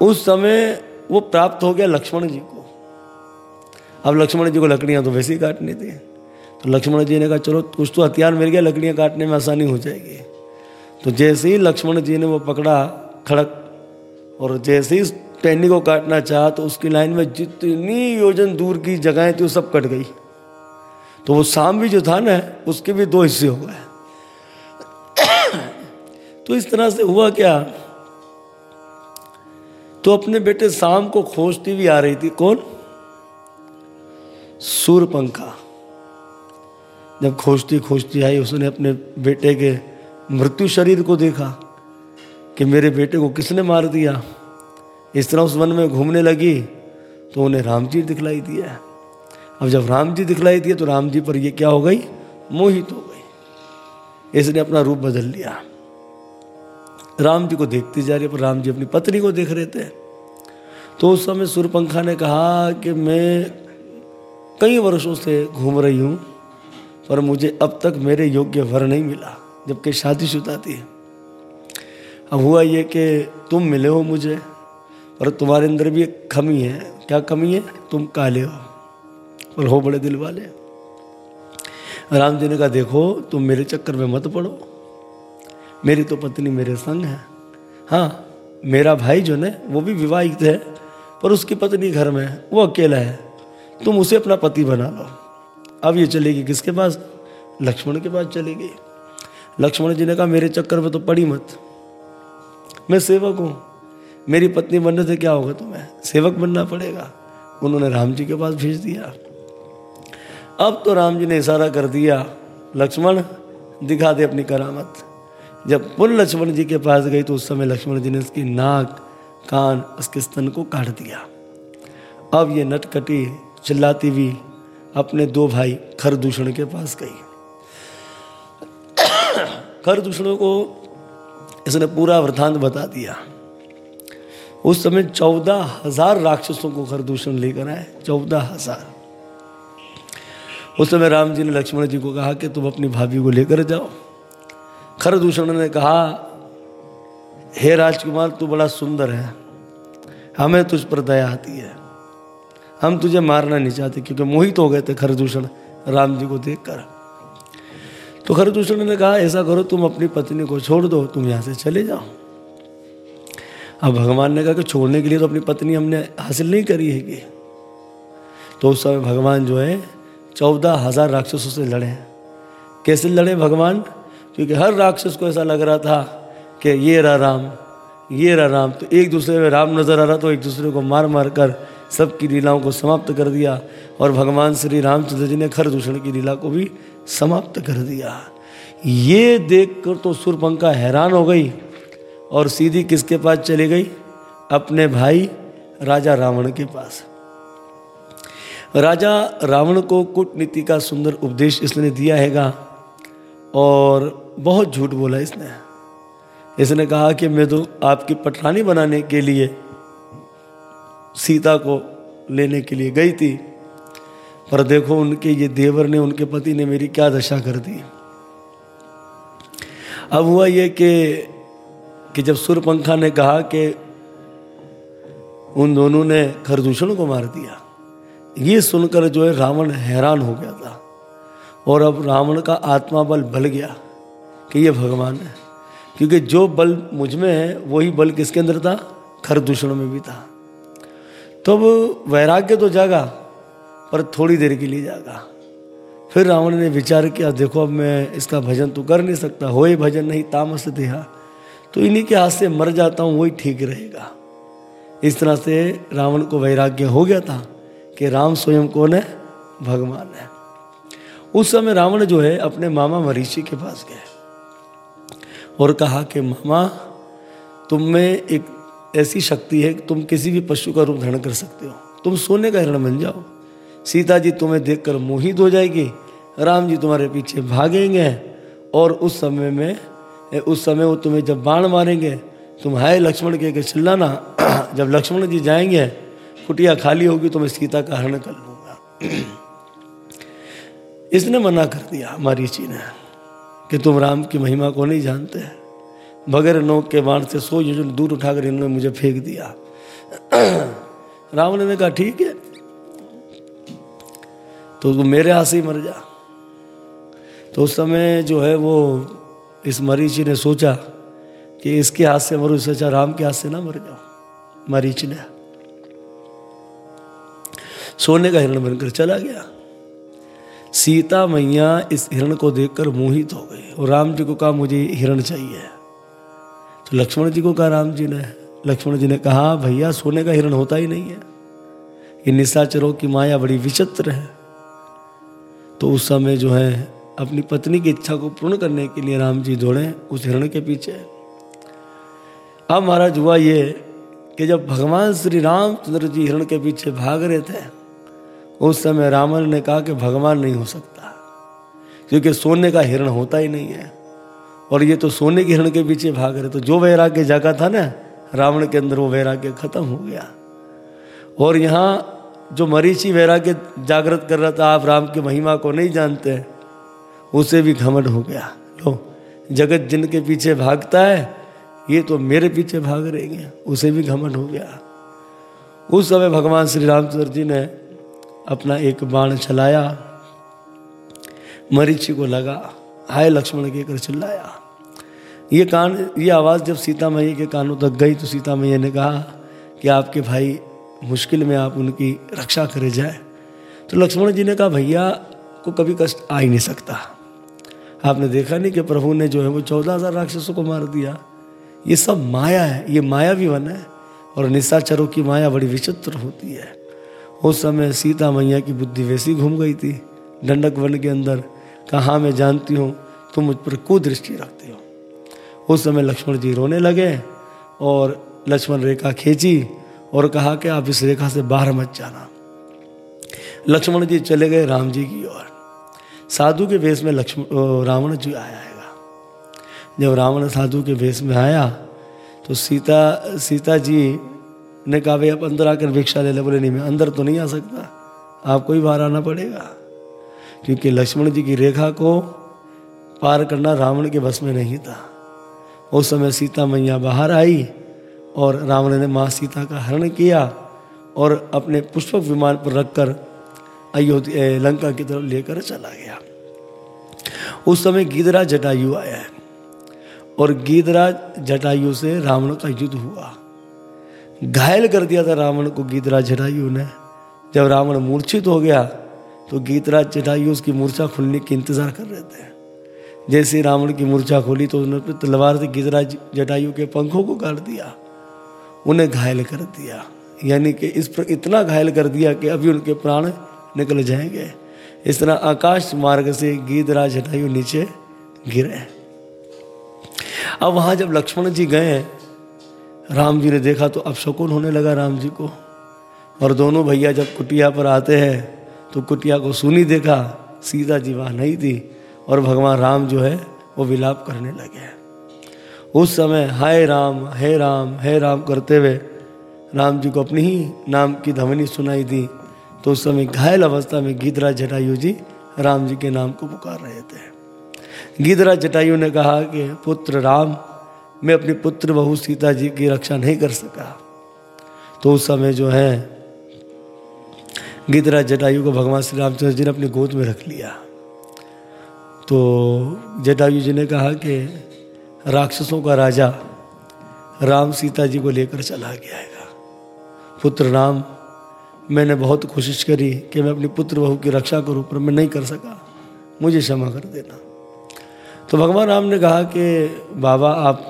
उस समय वो प्राप्त हो गया लक्ष्मण जी को। अब लक्ष्मण जी को लकड़ियाँ तो वैसे ही काटनी थी। तो लक्ष्मण जी ने कहा, चलो, कुछ तो हथियार मिल गया, लकड़ियाँ काटने में आसानी हो जाएगी। तो जैसे ही लक्ष्मण जी ने वो पकड़ा खड़क, और जैसे ही टहनी को काटना चाहा तो उसकी लाइन में जितनी योजन दूर की जगहें थी, वो सब कट गई। तो वो शाम भी जो था ना, उसके भी दो हिस्से हो गए। तो इस तरह से हुआ क्या? तो अपने बेटे शाम को खोजती भी आ रही थी। कौन? सूरपंखा जब खोजती खोजती आई, उसने अपने बेटे के मृत्यु शरीर को देखा कि मेरे बेटे को किसने मार दिया। इस तरह उस वन में घूमने लगी तो उन्हें राम जी दिखलाई दिया। अब जब राम जी दिखलाई दिए तो राम जी पर ये क्या हो गई? मोहित हो गई। इसने अपना रूप बदल लिया। राम जी को देखती जा रही पर राम जी अपनी पत्नी को देख रहे थे। तो उस समय सूर्यपंखा ने कहा कि मैं कई वर्षों से घूम रही हूँ, पर मुझे अब तक मेरे योग्य वर नहीं मिला, जबकि शादीशुदा थी। अब हुआ ये कि तुम मिले हो मुझे, पर तुम्हारे अंदर भी एक कमी है। क्या कमी है? तुम काले हो, और हो बड़े दिल वाले। राम जी ने कहा, देखो, तुम मेरे चक्कर में मत पड़ो। मेरी तो पत्नी मेरे संग है। हाँ मेरा भाई जो है वो भी विवाहित है, पर उसकी पत्नी घर में है, वो अकेला है। तुम उसे अपना पति बना लो। अब ये चलेगी किसके पास? लक्ष्मण के पास चलेगी। लक्ष्मण जी ने कहा, मेरे चक्कर में तो पड़ी मत। मैं सेवक हूँ। मेरी पत्नी बनने से क्या होगा तुम्हें? सेवक बनना पड़ेगा। उन्होंने राम जी के पास भेज दिया। अब तो राम जी ने इशारा कर दिया, लक्ष्मण, दिखा दे अपनी करामत। जब पुल लक्ष्मण जी के पास गई तो उस समय लक्ष्मण जी ने उसकी नाक, कान, उसके स्तन को काट दिया। अब ये नटकटी चिल्लाती हुई अपने दो भाई खरदूषण के पास गई। खरदूषण को इसने पूरा वृतांत बता दिया। उस समय चौदह हज़ार राक्षसों को खरदूषण लेकर आए, चौदह हज़ार। उस समय राम जी ने लक्ष्मण जी को कहा कि तुम अपनी भाभी को लेकर जाओ। खरदूषण ने कहा, हे राजकुमार, तू बड़ा सुंदर है। हमें तुझ पर दया आती है। हम तुझे मारना नहीं चाहते, क्योंकि मोहित हो गए थे खरदूषण। राम जी को देखकर। तो खरदूषण ने कहा, ऐसा करो, तुम अपनी पत्नी को छोड़ दो, तुम यहाँ से चले जाओ। अब भगवान ने कहा कि छोड़ने के लिए तो अपनी पत्नी हमने हासिल नहीं करी है कि। तो उस समय भगवान जो है, चौदह हज़ार राक्षसों से लड़े कैसे लड़े भगवान? क्योंकि हर राक्षस को ऐसा लग रहा था कि ये रहा राम, ये रहा राम। तो एक दूसरे में राम नज़र आ रहा तो एक दूसरे को मार मार कर सबकी लीलाओं को समाप्त कर दिया और भगवान श्री रामचंद्र जी ने खरदूषण की लीला को भी समाप्त कर दिया। ये देखकर तो सुरपंखा हैरान हो गई और सीधी किसके पास चली गई? अपने भाई राजा रावण के पास। राजा रावण को कूटनीति का सुंदर उपदेश इसने दिया हैगा और बहुत झूठ बोला इसने। इसने कहा कि मैं तो आपकी पटरानी बनाने के लिए सीता को लेने के लिए गई थी, पर देखो उनके, ये देवर ने, उनके पति ने मेरी क्या दशा कर दी। अब हुआ ये कि कि जब सुरपंखा ने कहा कि उन दोनों ने खरदूषण को मार दिया, ये सुनकर जो है रावण हैरान हो गया था, और अब रावण का आत्मा बल बल गया कि ये भगवान है, क्योंकि जो बल मुझमें है, वही बल किसके अंदर था? खरदूषण में भी था। तो अब वैराग्य तो जागा, पर थोड़ी देर के लिए जागा। फिर रावण ने विचार किया, देखो, अब मैं इसका भजन तो कर नहीं सकता। हो ही भजन नहीं, तामस देहा। तो इन्हीं के हाथ से मर जाता हूँ, वही ठीक रहेगा। इस तरह से रावण को वैराग्य हो गया था कि राम स्वयं कौन है? भगवान है। उस समय रावण जो है, अपने मामा मरीषि के पास गए और कहा कि, मामा, तुम में एक ऐसी शक्ति है कि तुम किसी भी पशु का रूप धारण कर सकते हो। तुम सोने का हिरण बन जाओ। सीता जी तुम्हें देखकर मोहित हो जाएगी। राम जी तुम्हारे पीछे भागेंगे और उस समय में, उस समय वो तुम्हें जब बाण मारेंगे, तुम हाय लक्ष्मण के चिल्लाना, <clears throat> जब लक्ष्मण जी जाएँगे, कुटिया खाली होगी तो मैं सीता का हरण कर लूँगा। <clears throat> इसने मना कर दिया मारीची ने, कि तुम राम की महिमा को नहीं जानते। बगैर नोक के बाण से सो योजन दूर उठाकर इन्होंने मुझे फेंक दिया। <clears throat> रावण ने कहा, ठीक है। तो तू मेरे हाथ से ही मर जा। तो उस समय जो है वो इस मरीची ने सोचा कि इसके हाथ से मरो, इससे अच्छा राम के हाथ से ना मर जाओ मरीच ने। सोने का हिरण बनकर चला गया। सीता मैया इस हिरण को देखकर मोहित हो गई और राम जी को कहा, मुझे हिरण चाहिए। तो लक्ष्मण जी को कहा, राम जी ने, लक्ष्मण जी ने कहा, भैया, सोने का हिरण होता ही नहीं है। ये निशाचरों की माया बड़ी विचित्र है। तो उस समय जो है, अपनी पत्नी की इच्छा को पूर्ण करने के लिए राम जी दौड़े उस हिरण के पीछे। अब महाराज हुआ ये कि जब भगवान श्री रामचंद्र जी हिरण के पीछे भाग रहे थे, उस समय रावण ने कहा कि भगवान नहीं हो सकता, क्योंकि सोने का हिरण होता ही नहीं है। और ये तो सोने के हिरण के पीछे भाग रहे। तो जो वैराग्य जागा था ना, रावण के अंदर वो वैराग्य खत्म हो गया। और यहाँ जो मरीची वैराग्य जागृत कर रहा था, आप राम की महिमा को नहीं जानते, उसे भी घमंड हो गया। लो, जगत जिनके पीछे भागता है, ये तो मेरे पीछे भाग रहे हैं, उसे भी घमंड हो गया। उस समय भगवान श्री रामचंद्र जी ने अपना एक बाण चलाया, मरीची को लगा। हाय लक्ष्मण के कर चिल्लाया। ये कान, ये आवाज़ जब सीता मैया के कानों तक गई तो सीता मैया ने कहा कि आपके भाई मुश्किल में आप उनकी रक्षा करे जाए। तो लक्ष्मण जी ने कहा, भैया, को कभी कष्ट आ ही नहीं सकता। आपने देखा नहीं कि प्रभु ने जो है वो चौदह हज़ार राक्षसों को मार दिया। ये सब माया है, ये माया भी वन है और निशाचरों की माया बड़ी विचित्र होती है। उस समय सीता मैया की बुद्धि वैसी घूम गई थी। दंडक वन के अंदर कहा मैं जानती हूँ? तुम मुझ पर कुदृष्टि रखते हो? उस समय लक्ष्मण जी रोने लगे और लक्ष्मण रेखा खींची और कहा कि आप इस रेखा से बाहर मत जाना। लक्ष्मण जी चले गए राम जी की ओर। साधु के वेश में लक्ष्मण रावण जी आया है जब रावण साधु के वेश में आया तो सीता सीता जी ने कहा भाई आप अंदर आकर भिक्षा ले ले, बोले, नहीं, मैं अंदर तो नहीं आ सकता। आपको ही बाहर आना पड़ेगा? क्योंकि लक्ष्मण जी की रेखा को पार करना रावण के बस में नहीं था। उस समय सीता मैया बाहर आई और रावण ने माँ सीता का हरण किया और अपने पुष्पक विमान पर रखकर अयोध्या लंका की तरफ़ लेकर चला गया। उस समय गीधराज जटायु आया है और गीधराज जटायु से रावण का युद्ध हुआ। घायल कर दिया था रावण को गीतराज जटायु ने। जब रावण मूर्छित हो गया तो गीतराज जटायु उसकी मूर्छा खुलने की इंतज़ार कर रहे थे। जैसे रावण की मूर्छा खोली तो उन्होंने तलवार से गीतराज जटायु के पंखों को काट दिया, उन्हें घायल कर दिया। यानी कि इस पर, इतना घायल कर दिया कि अभी उनके प्राण निकल जाएँगे। इस तरह आकाश मार्ग से गीतराज जटायु नीचे गिरे। अब वहाँ जब लक्ष्मण जी गए, राम जी ने देखा तो अब शकुन होने लगा राम जी को। और दोनों भैया जब कुटिया पर आते हैं तो कुटिया को सुनी देखा सीता जी वहाँ नहीं थी और भगवान राम जो है, वो विलाप करने लगे उस समय, हाय राम, हे राम हे राम करते हुए राम जी को अपनी ही नाम की ध्वनि सुनाई दी। तो उस समय घायल अवस्था में गीतराज जटायु जी राम जी के नाम को पुकार रहे थे। गीतराज जटायु ने कहा कि, पुत्र राम, मैं अपनी पुत्र बहू सीता जी की रक्षा नहीं कर सका। तो उस समय जो है गीतराज जटायु को भगवान श्री रामचंद्र जी ने अपनी गोद में रख लिया। तो जटायु जी ने कहा कि राक्षसों का राजा राम सीता जी को लेकर चला गया है। पुत्र राम, मैंने बहुत कोशिश करी कि मैं अपनी पुत्र बहू की रक्षा करूँ, पर मैं नहीं कर सका। मुझे क्षमा कर देना। तो भगवान राम ने कहा कि बाबा, आप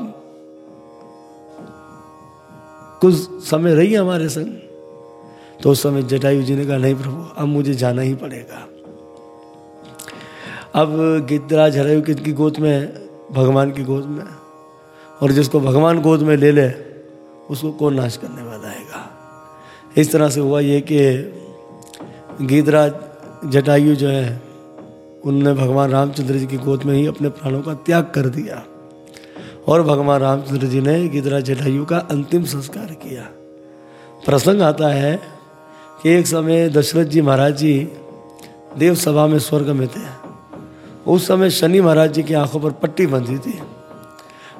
कुछ समय रही हमारे संग। तो उस समय जटायु जी ने कहा, नहीं प्रभु, अब मुझे जाना ही पड़ेगा। अब गिद्धराज हरायु की गोद में है, भगवान की गोद में और जिसको भगवान गोद में ले ले, उसको कौन नाश करने वाला हैगा इस तरह से हुआ ये कि गीतराज जटायु जो है, उनने भगवान रामचंद्र जी की गोद में ही अपने प्राणों का त्याग कर दिया। और भगवान रामचंद्र जी ने गिदरा जटायु का अंतिम संस्कार किया। प्रसंग आता है कि एक समय दशरथ जी महाराज जी देव सभा में स्वर्ग में थे। उस समय शनि महाराज जी की आँखों पर पट्टी बंधी थी।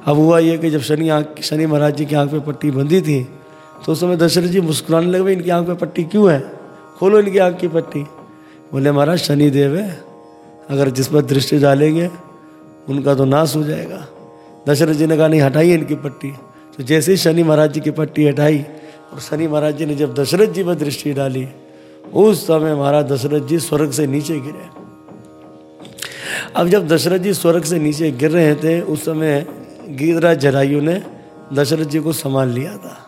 अब हुआ यह कि जब शनि आँख शनि महाराज जी की आँख पर पट्टी बंधी थी तो उस समय दशरथ जी मुस्कुराने लगे इनकी आँख पर पट्टी क्यों है? खोलो इनकी आँख की पट्टी। बोले, महाराज, शनि देव है। अगर जिस पर दृष्टि डालेंगे, उनका तो नाश हो जाएगा। दशरथ जी ने कहा, नहीं, हटाइए इनकी पट्टी। तो जैसे ही शनि महाराज जी की पट्टी हटाई और शनि महाराज जी ने जब दशरथ जी पर दृष्टि डाली, उस समय महाराज दशरथ जी स्वर्ग से नीचे गिरे। अब जब दशरथ जी स्वर्ग से नीचे गिर रहे थे, उस समय गिरिराज जरायु ने दशरथ जी को संभाल लिया था।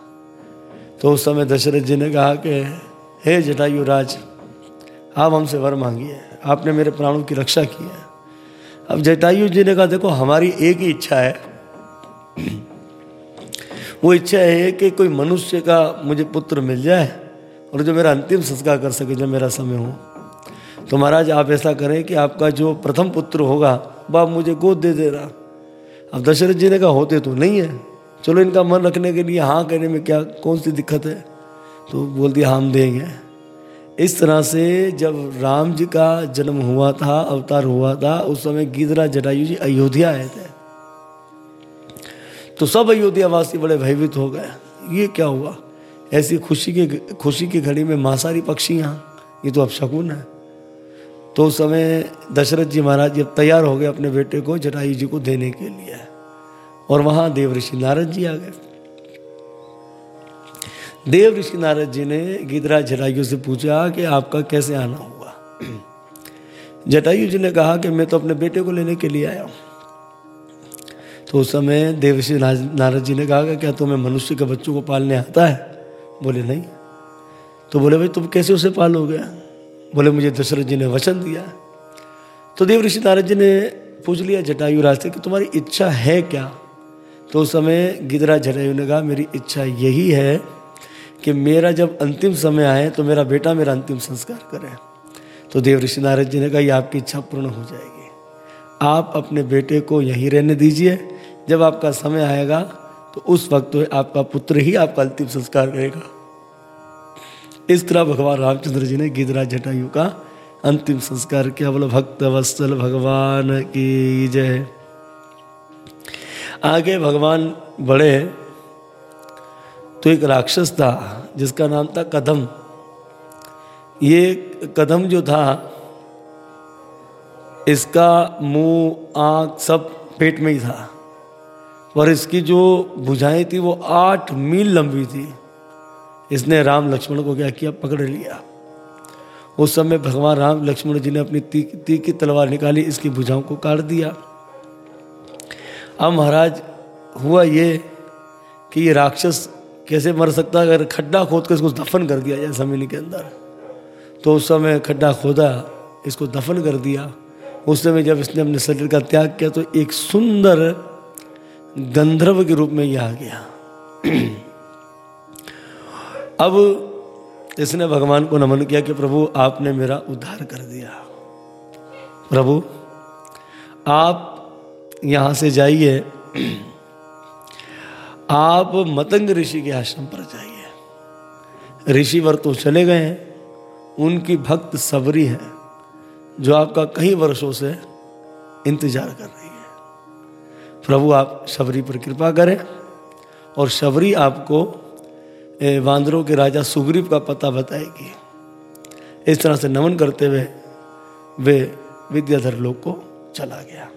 तो उस समय दशरथ जी ने कहा कि, हे जटायु राज, आप हमसे वर मांगिए। आपने मेरे प्राणों की रक्षा की है। अब जटायु जी ने कहा, देखो, हमारी एक ही इच्छा है। वो इच्छा है कि कोई मनुष्य का मुझे पुत्र मिल जाए और जो मेरा अंतिम संस्कार कर सके जब मेरा समय हो। तो महाराज, आप ऐसा करें कि आपका जो प्रथम पुत्र होगा आप मुझे गोद दे दे रहा अब दशरथ जी ने कहा, होते तो नहीं है। चलो इनका मन रखने के लिए हाँ कहने में क्या, कौन सी दिक्कत है? तो बोल दिया, हम देंगे। इस तरह से जब राम जी का जन्म हुआ था, अवतार हुआ था, उस समय गीदरा जटायु जी अयोध्या आए थे। तो सब अयोध्यावासी बड़े भयभीत हो गए। ये क्या हुआ? ऐसी खुशी की खुशी की घड़ी में मांसारी पक्षी यहाँ? ये तो अब शकुन है। तो उस समय दशरथ जी महाराज जब तैयार हो गए अपने बेटे को जटायु जी को देने के लिए। और वहाँ देव ऋषि नारद जी आ गए। देव ऋषि नारद जी ने गिदरा जटायु से पूछा कि आपका कैसे आना हुआ? जटायु जी ने कहा कि मैं तो अपने बेटे को लेने के लिए आया हूँ। तो उस समय देव ऋषि नारद जी ने कहा कि क्या तुम्हें मनुष्य के बच्चों को पालने आता है? बोले, नहीं। तो बोले, भाई, तुम कैसे उसे पालोगे? बोले, मुझे दशरथ जी ने वचन दिया। तो देव ऋषि नारद जी ने पूछ लिया जटायु रास्ते कि तुम्हारी इच्छा है क्या? तो उस समय गिदरा जटायु ने कहा, मेरी इच्छा यही है कि मेरा जब अंतिम समय आए तो मेरा बेटा मेरा अंतिम संस्कार करे। तो देव ऋषि नारद जी ने कहा, ये आपकी इच्छा पूर्ण हो जाएगी। आप अपने बेटे को यहीं रहने दीजिए। जब आपका समय आएगा तो उस वक्त तो आपका पुत्र ही आपका अंतिम संस्कार करेगा। इस तरह भगवान रामचंद्र जी ने गिदराज जटायु का अंतिम संस्कार किया। बोलो, भक्त वत्सल भगवान की जय। आगे भगवान बढ़े। तो एक राक्षस था, जिसका नाम था कदम। ये कदम जो था, इसका मुँह, आँख सब पेट में ही था। और इसकी जो बुझाएँ थी वो आठ मील लंबी थी। इसने राम लक्ष्मण को क्या किया? पकड़ लिया। उस समय भगवान राम लक्ष्मण जी ने अपनी तीख की तलवार निकाली, इसकी भुजाओं को काट दिया। अब महाराज, हुआ ये कि ये राक्षस कैसे मर सकता अगर खड्डा खोद कर इसको दफन कर दिया जाए ज़मीन के अंदर? तो उस समय खड्डा खोदा, इसको दफन कर दिया। उस समय जब इसने अपने शरीर का त्याग किया तो एक सुंदर गंधर्व के रूप में यह आ गया। अब इसने भगवान को नमन किया कि प्रभु, आपने मेरा उद्धार कर दिया। प्रभु, आप यहाँ से जाइए। आप मतंग ऋषि के आश्रम पर जाइए। ऋषि वर तो चले गए हैं, उनकी भक्त सबरी है, जो आपका कई वर्षों से इंतज़ार कर रही है। प्रभु, आप शबरी पर कृपा करें और शबरी आपको वांदरों के राजा सुग्रीव का पता बताएगी। इस तरह से नमन करते हुए वे विद्याधर लोग को चला गया।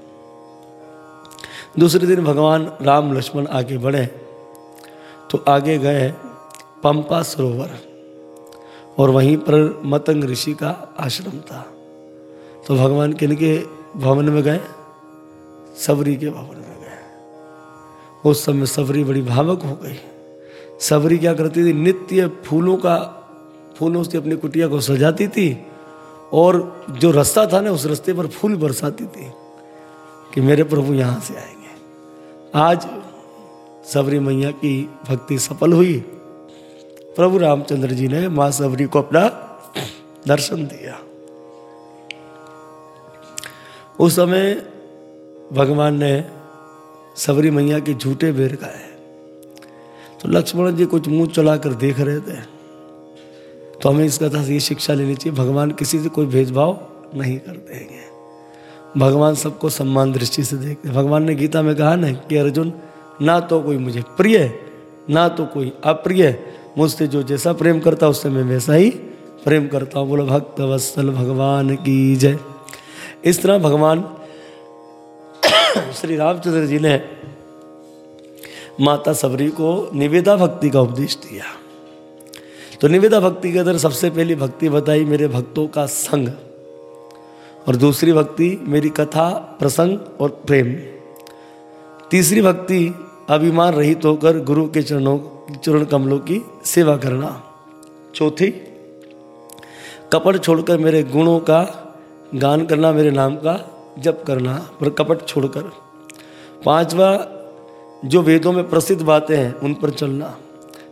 दूसरे दिन भगवान राम लक्ष्मण आगे बढ़े तो आगे गए पंपा सरोवर और वहीं पर मतंग ऋषि का आश्रम था। तो भगवान किनके भवन में गए सबरी के भवन उस समय सबरी बड़ी भावक हो गई। सबरी क्या करती थी? नित्य फूलों का, फूलों से अपनी कुटिया को सजाती थी और जो रास्ता था ना, उस रास्ते पर फूल बरसाती थी कि मेरे प्रभु यहाँ से आएँगे। आज सबरी मैया की भक्ति सफल हुई। प्रभु रामचंद्र जी ने माँ सबरी को अपना दर्शन दिया। उस समय भगवान ने सबरी मैया के झूठे बेर खाए तो लक्ष्मण जी कुछ मुँह चलाकर देख रहे थे। तो हमें इस कथा से ये शिक्षा लेनी चाहिए, भगवान किसी से कोई भेदभाव नहीं करते हैं भगवान सबको सम्मान दृष्टि से देखते भगवान ने गीता में कहा ना कि अर्जुन, ना तो कोई मुझे प्रिय, ना तो कोई अप्रिय, मुझसे जो जैसा प्रेम करता उससे मैं वैसा ही प्रेम करता हूँ। बोलो, भक्त वत्सल भगवान की जय। इस तरह भगवान श्री रामचंद्र जी ने माता सबरी को निवेदा भक्ति का उपदेश दिया। तो निवेदा भक्ति के अंदर सबसे पहली भक्ति बताई मेरे भक्तों का संग और दूसरी भक्ति मेरी कथा, प्रसंग और प्रेम। तीसरी भक्ति, अभिमान रहित होकर गुरु के चरणों, चरण कमलों की सेवा करना। चौथी कपड़ छोड़कर मेरे गुणों का गान करना मेरे नाम का जप करना, पर कपट छोड़कर। पांचवा, जो वेदों में प्रसिद्ध बातें हैं, उन पर चलना।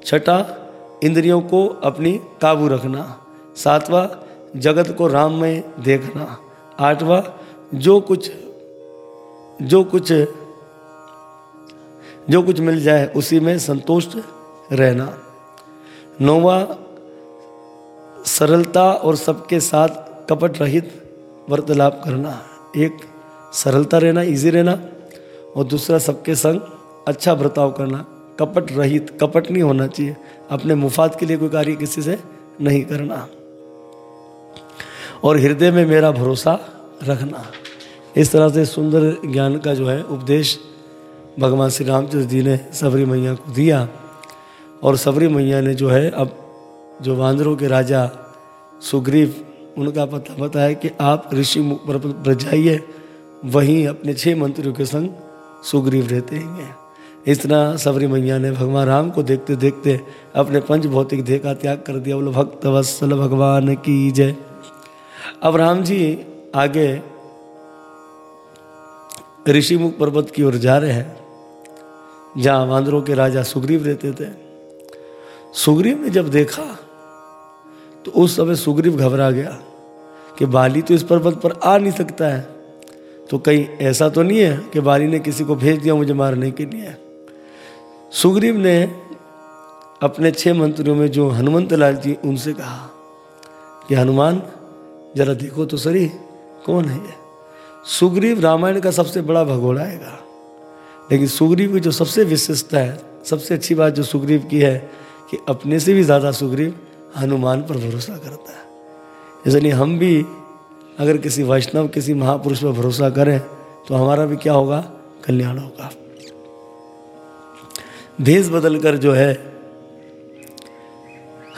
छठा, इंद्रियों को अपनी काबू रखना। सातवां, जगत को राम में देखना। आठवां, जो कुछ जो कुछ जो कुछ मिल जाए, उसी में संतुष्ट रहना। नौवा, सरलता और सबके साथ कपट रहित वार्तालाप करना। एक सरलता रहना इजी रहना और दूसरा सबके संग अच्छा बर्ताव करना। कपट रहित, कपट नहीं होना चाहिए। अपने मुफाद के लिए कोई कार्य किसी से नहीं करना। और हृदय में मेरा भरोसा रखना। इस तरह से सुंदर ज्ञान का जो है उपदेश भगवान श्री रामचंद्र जी ने सबरी मैया को दिया। और सबरी मैया ने जो है अब जो वांदरों के राजा सुग्रीव उनका पता बताया कि आप ऋषि पर जाइए वहीं अपने छह मंत्रियों के संग सुग्रीव रहते हैं। इस तरह सबरी मैया ने भगवान राम को देखते देखते अपने पंच भौतिक देह का त्याग कर दिया। बोलो, भक्त वत्सल भगवान की जय। अब राम जी आगे ऋषिमुख पर्वत की ओर जा रहे हैं, जहाँ वांदरों के राजा सुग्रीव रहते थे। सुग्रीव ने जब देखा तो उस समय सुग्रीव घबरा गया कि बाली तो इस पर्वत पर आ नहीं सकता है। तो कहीं ऐसा तो नहीं है कि बाली ने किसी को भेज दिया, मुझे मारने के लिए। सुग्रीव ने अपने छह मंत्रियों में जो हनुमंत लाल जी, उनसे कहा कि हनुमान, जरा देखो तो सही कौन है ये? सुग्रीव रामायण का सबसे बड़ा भगोड़ा आएगा। लेकिन सुग्रीव की जो सबसे विशेषता है, सबसे अच्छी बात जो सुग्रीव की है कि अपने से भी ज़्यादा सुग्रीव हनुमान पर भरोसा करता है। इसलिए हम भी अगर किसी वैष्णव, किसी महापुरुष पर भरोसा करें तो हमारा भी क्या होगा? कल्याण होगा। भेष बदल कर जो है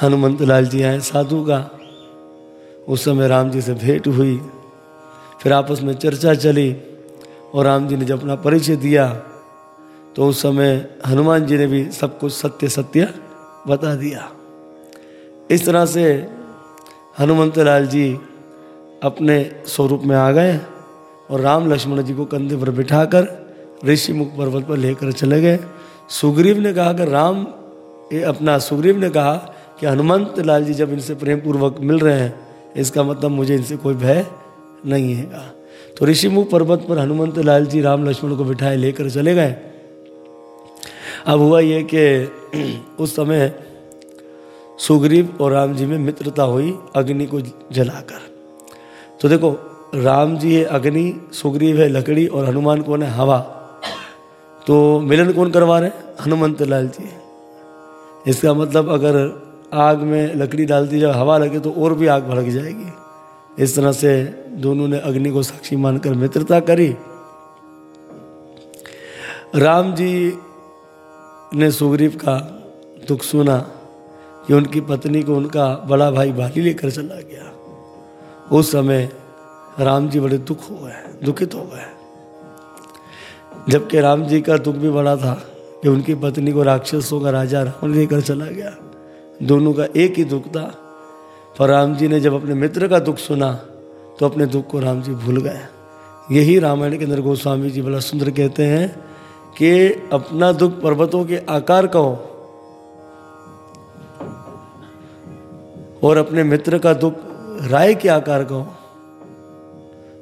हनुमंत लाल जी आए साधु का। उस समय राम जी से भेंट हुई। फिर आपस में चर्चा चली और राम जी ने जब अपना परिचय दिया तो उस समय हनुमान जी ने भी सब कुछ सत्य सत्य बता दिया। इस तरह से हनुमंत लाल जी अपने स्वरूप में आ गए और राम लक्ष्मण जी को कंधे पर बिठाकर ऋषि मुख पर्वत पर लेकर चले गए। सुग्रीव ने कहा कि राम, ये अपना सुग्रीव ने कहा कि हनुमंत लाल जी जब इनसे प्रेम पूर्वक मिल रहे हैं, इसका मतलब मुझे इनसे कोई भय नहीं है। तो ऋषिमुख पर्वत पर हनुमंत लाल जी राम लक्ष्मण को बिठाए लेकर चले गए। अब हुआ ये कि उस समय सुग्रीव और राम जी में मित्रता हुई, अग्नि को जलाकर। तो देखो, राम जी है अग्नि, सुग्रीव है लकड़ी और हनुमान कौन है? हवा। तो मिलन कौन करवा रहे हैं? हनुमंत लाल जी। इसका मतलब अगर आग में लकड़ी डालती जब हवा लगे तो और भी आग भड़क जाएगी। इस तरह से दोनों ने अग्नि को साक्षी मानकर मित्रता करी। राम जी ने सुग्रीव का दुख सुना। कि उनकी पत्नी को उनका बड़ा भाई बाली लेकर चला गया। उस समय राम जी बड़े दुख हो गए, दुखित हो गए। जबकि राम जी का दुख भी बड़ा था कि उनकी पत्नी को राक्षसों का राजा रावण लेकर चला गया। दोनों का एक ही दुख था। पर राम जी ने जब अपने मित्र का दुख सुना तो अपने दुख को राम जी भूल गए। यही रामायण के अंदर गोस्वामी जी बड़ा सुंदर कहते हैं कि अपना दुख पर्वतों के आकार का हो और अपने मित्र का दुख, राय के आकार का हो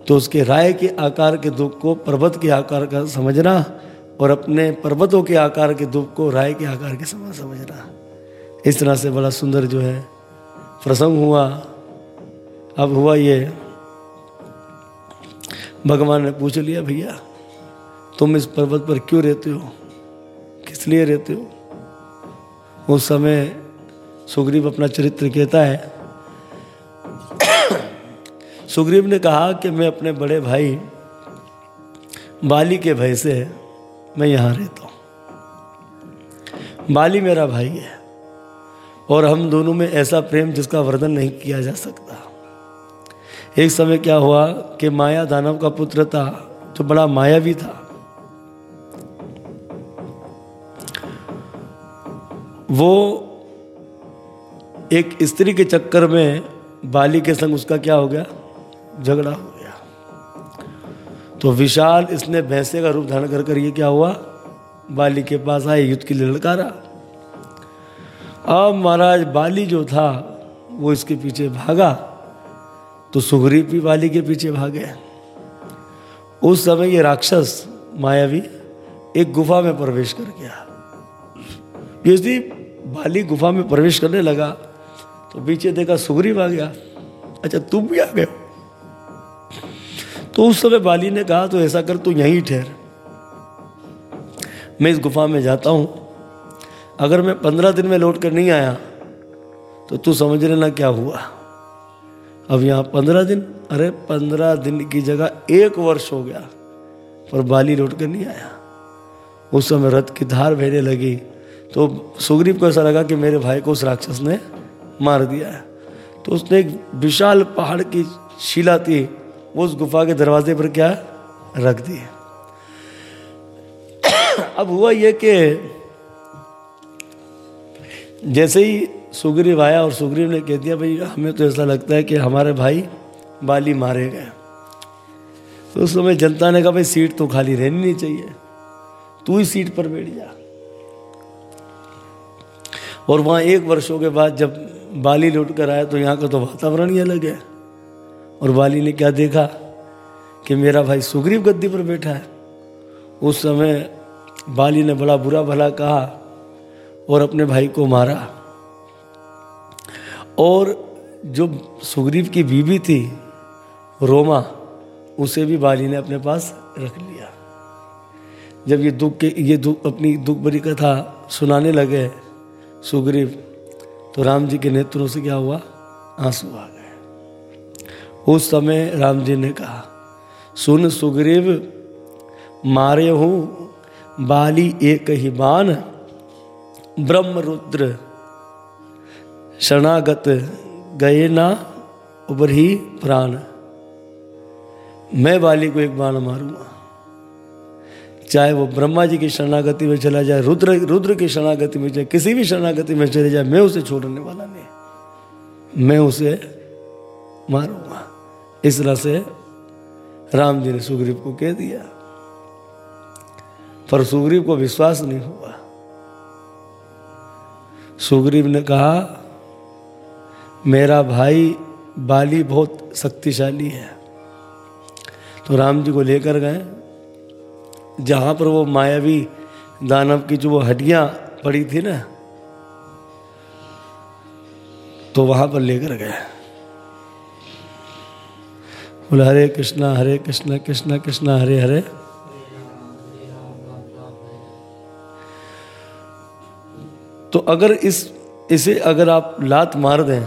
तो उसके राय के आकार के दुख को पर्वत के आकार का समझना और अपने पर्वतों के आकार के दुख को राय के आकार के समझ समझना। इस तरह से बड़ा सुंदर जो है, प्रसंग हुआ। अब हुआ ये, भगवान ने पूछ लिया, भैया, तुम इस पर्वत पर क्यों रहते हो? किस लिए रहते हो? उस समय सुग्रीव अपना चरित्र कहता है। सुग्रीव ने कहा कि मैं अपने बड़े भाई, बाली के भय से मैं यहाँ रहता हूँ। बाली मेरा भाई है और हम दोनों में ऐसा प्रेम जिसका वर्णन नहीं किया जा सकता। एक समय क्या हुआ कि माया दानव का पुत्र था, जो बड़ा मायावी था। वो एक स्त्री के चक्कर में बाली के संग उसका क्या हो गया? झगड़ा हो गया। तो विशाल इसने भैंसे का रूप धारण कर कर ये क्या हुआ? बाली के पास आए, युद्ध के लिए ललकारा। अब महाराज, बाली जो था, वो इसके पीछे भागा। तो सुग्रीव भी बाली के पीछे भागे। उस समय ये राक्षस मायावी एक गुफा में प्रवेश कर गया। बाली गुफा में प्रवेश करने लगा। तो पीछे देखा सुग्रीव आ गया। अच्छा तुम भी आ गए तो उस समय बाली ने कहा तो ऐसा कर, तू यहीं ठहर। मैं इस गुफा में जाता हूँ। अगर मैं पंद्रह दिन में लौट कर नहीं आया तो तू समझ लेना क्या हुआ। अब यहाँ पंद्रह दिन? अरे, पंद्रह दिन की जगह एक वर्ष हो गया, पर बाली लौट कर नहीं आया। उस समय रथ की धार बहने लगी। तो सुग्रीव को ऐसा लगा कि मेरे भाई को उस राक्षस ने मार दिया तो उसने एक विशाल पहाड़ की शिला थी, वो उस गुफा के दरवाजे पर क्या रख दी <coughs> अब हुआ ये कि जैसे ही सुग्रीव आया और सुग्रीव ने कह दिया, भाई, हमें तो ऐसा लगता है कि हमारे भाई बाली मारे गए तो उस समय जनता ने कहा, भाई, सीट तो खाली रहनी नहीं चाहिए। तू ही सीट पर बैठ जा। और वहाँ एक वर्षों के बाद जब बाली लौट कर आया तो यहाँ का तो वातावरण ही अलग है। और बाली ने क्या देखा कि मेरा भाई सुग्रीव गद्दी पर बैठा है। उस समय बाली ने बड़ा बुरा भला कहा और अपने भाई को मारा। और जो सुग्रीव की बीवी थी, रोमा, उसे भी बाली ने अपने पास रख लिया। जब ये दुख के ये दुख अपनी दुख भरी कथा सुनाने लगे सुग्रीव तो राम जी के नेत्रों से क्या हुआ? आँसू आ गए। उस समय राम जी ने कहा, सुन सुग्रीव, मारे हूँ, बाली एक ही बान ब्रह्म रुद्र शरणागत गए ना उबर ही प्राण। मैं बाली को एक बाण मारूँगा। चाहे वो ब्रह्मा जी की शरणागति में चला जाए, रुद्र रुद्र की शरणागति में जाए, किसी भी शरणागति में चले जाए, मैं उसे छोड़ने वाला नहीं मैं उसे मारूँगा। इस तरह से राम जी ने सुग्रीव को कह दिया। पर सुग्रीव को विश्वास नहीं हुआ। सुग्रीव ने कहा, मेरा भाई बाली बहुत शक्तिशाली है। तो राम जी को लेकर गए। जहाँ पर वो मायावी दानव की जो वो हड्डियाँ पड़ी थी ना तो वहाँ पर लेकर गए। बोले, हरे कृष्णा हरे कृष्णा कृष्णा कृष्णा, हरे हरे। तो अगर इस, इसे अगर आप लात मार दें,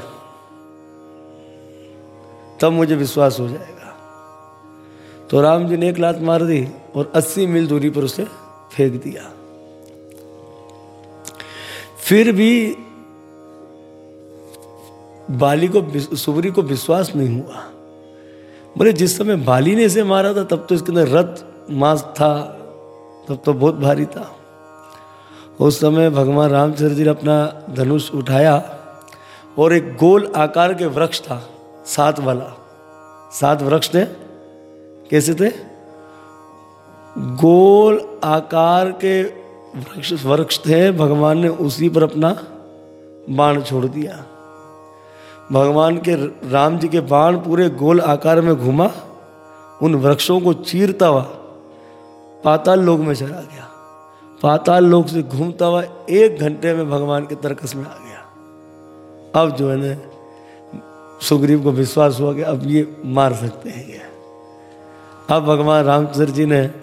तब मुझे विश्वास हो जाएगा। तो राम जी ने एक लात मार दी। और 80 मील दूरी पर उसे फेंक दिया। फिर भी बाली को सुबरी को विश्वास नहीं हुआ। बोले, जिस समय बाली ने इसे मारा था, तब तो इसके अंदर रथ मांस था, तब तो बहुत भारी था। उस समय भगवान रामचंद्र जी ने अपना धनुष उठाया और एक गोल आकार के वृक्ष था, सात वाला। सात वृक्ष थे, कैसे थे? गोल आकार के वृक्ष वृक्ष थे, भगवान ने उसी पर अपना बाण छोड़ दिया। भगवान के राम जी के बाण पूरे गोल आकार में घुमा, उन वृक्षों को चीरता हुआ पाताल लोक में चला गया। पाताल लोक से घूमता हुआ एक घंटे में भगवान के तर्कस में आ गया। अब जो है ना, सुग्रीव को विश्वास हुआ कि अब ये मार सकते हैं ये अब भगवान रामचंद्र जी ने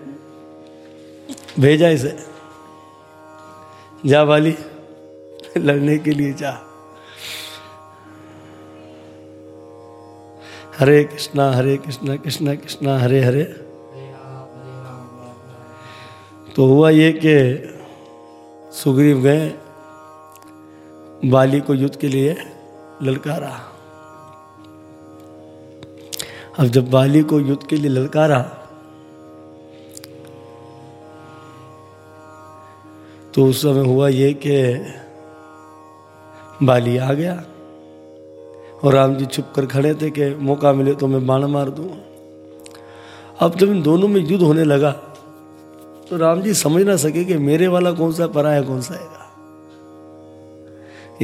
भेजा इसे। जा वाली लड़ने के लिए जा। हरे कृष्णा हरे कृष्णा कृष्णा कृष्णा, हरे हरे। तो हुआ ये कि सुग्रीव गए, बाली को युद्ध के लिए ललकारा। अब जब बाली को युद्ध के लिए ललकारा तो उस समय हुआ ये कि बाली आ गया और राम जी छुप कर खड़े थे कि मौका मिले तो मैं बाण मार दूँ। अब जब इन दोनों में युद्ध होने लगा तो राम जी समझ ना सके कि मेरे वाला कौन सा पराया कौन सा है।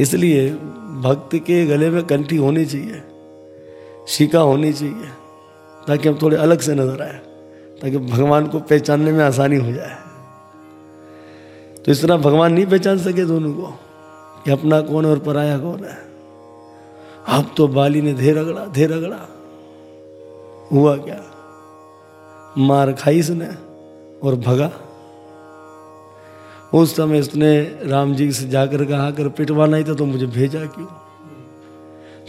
इसलिए भक्त के गले में कंठी होनी चाहिए, शिका होनी चाहिए, ताकि हम थोड़े अलग से नज़र आए, ताकि भगवान को पहचानने में आसानी हो जाए। तो इस तरह भगवान नहीं पहचान सके दोनों को कि अपना कौन है और पराया कौन है। अब तो बाली ने धे रगड़ा धे रगड़ा हुआ क्या? मार खाई इसने और भगा। उस समय उसने राम जी से जाकर कहा कर पिटवाना ही था तो मुझे भेजा क्यों?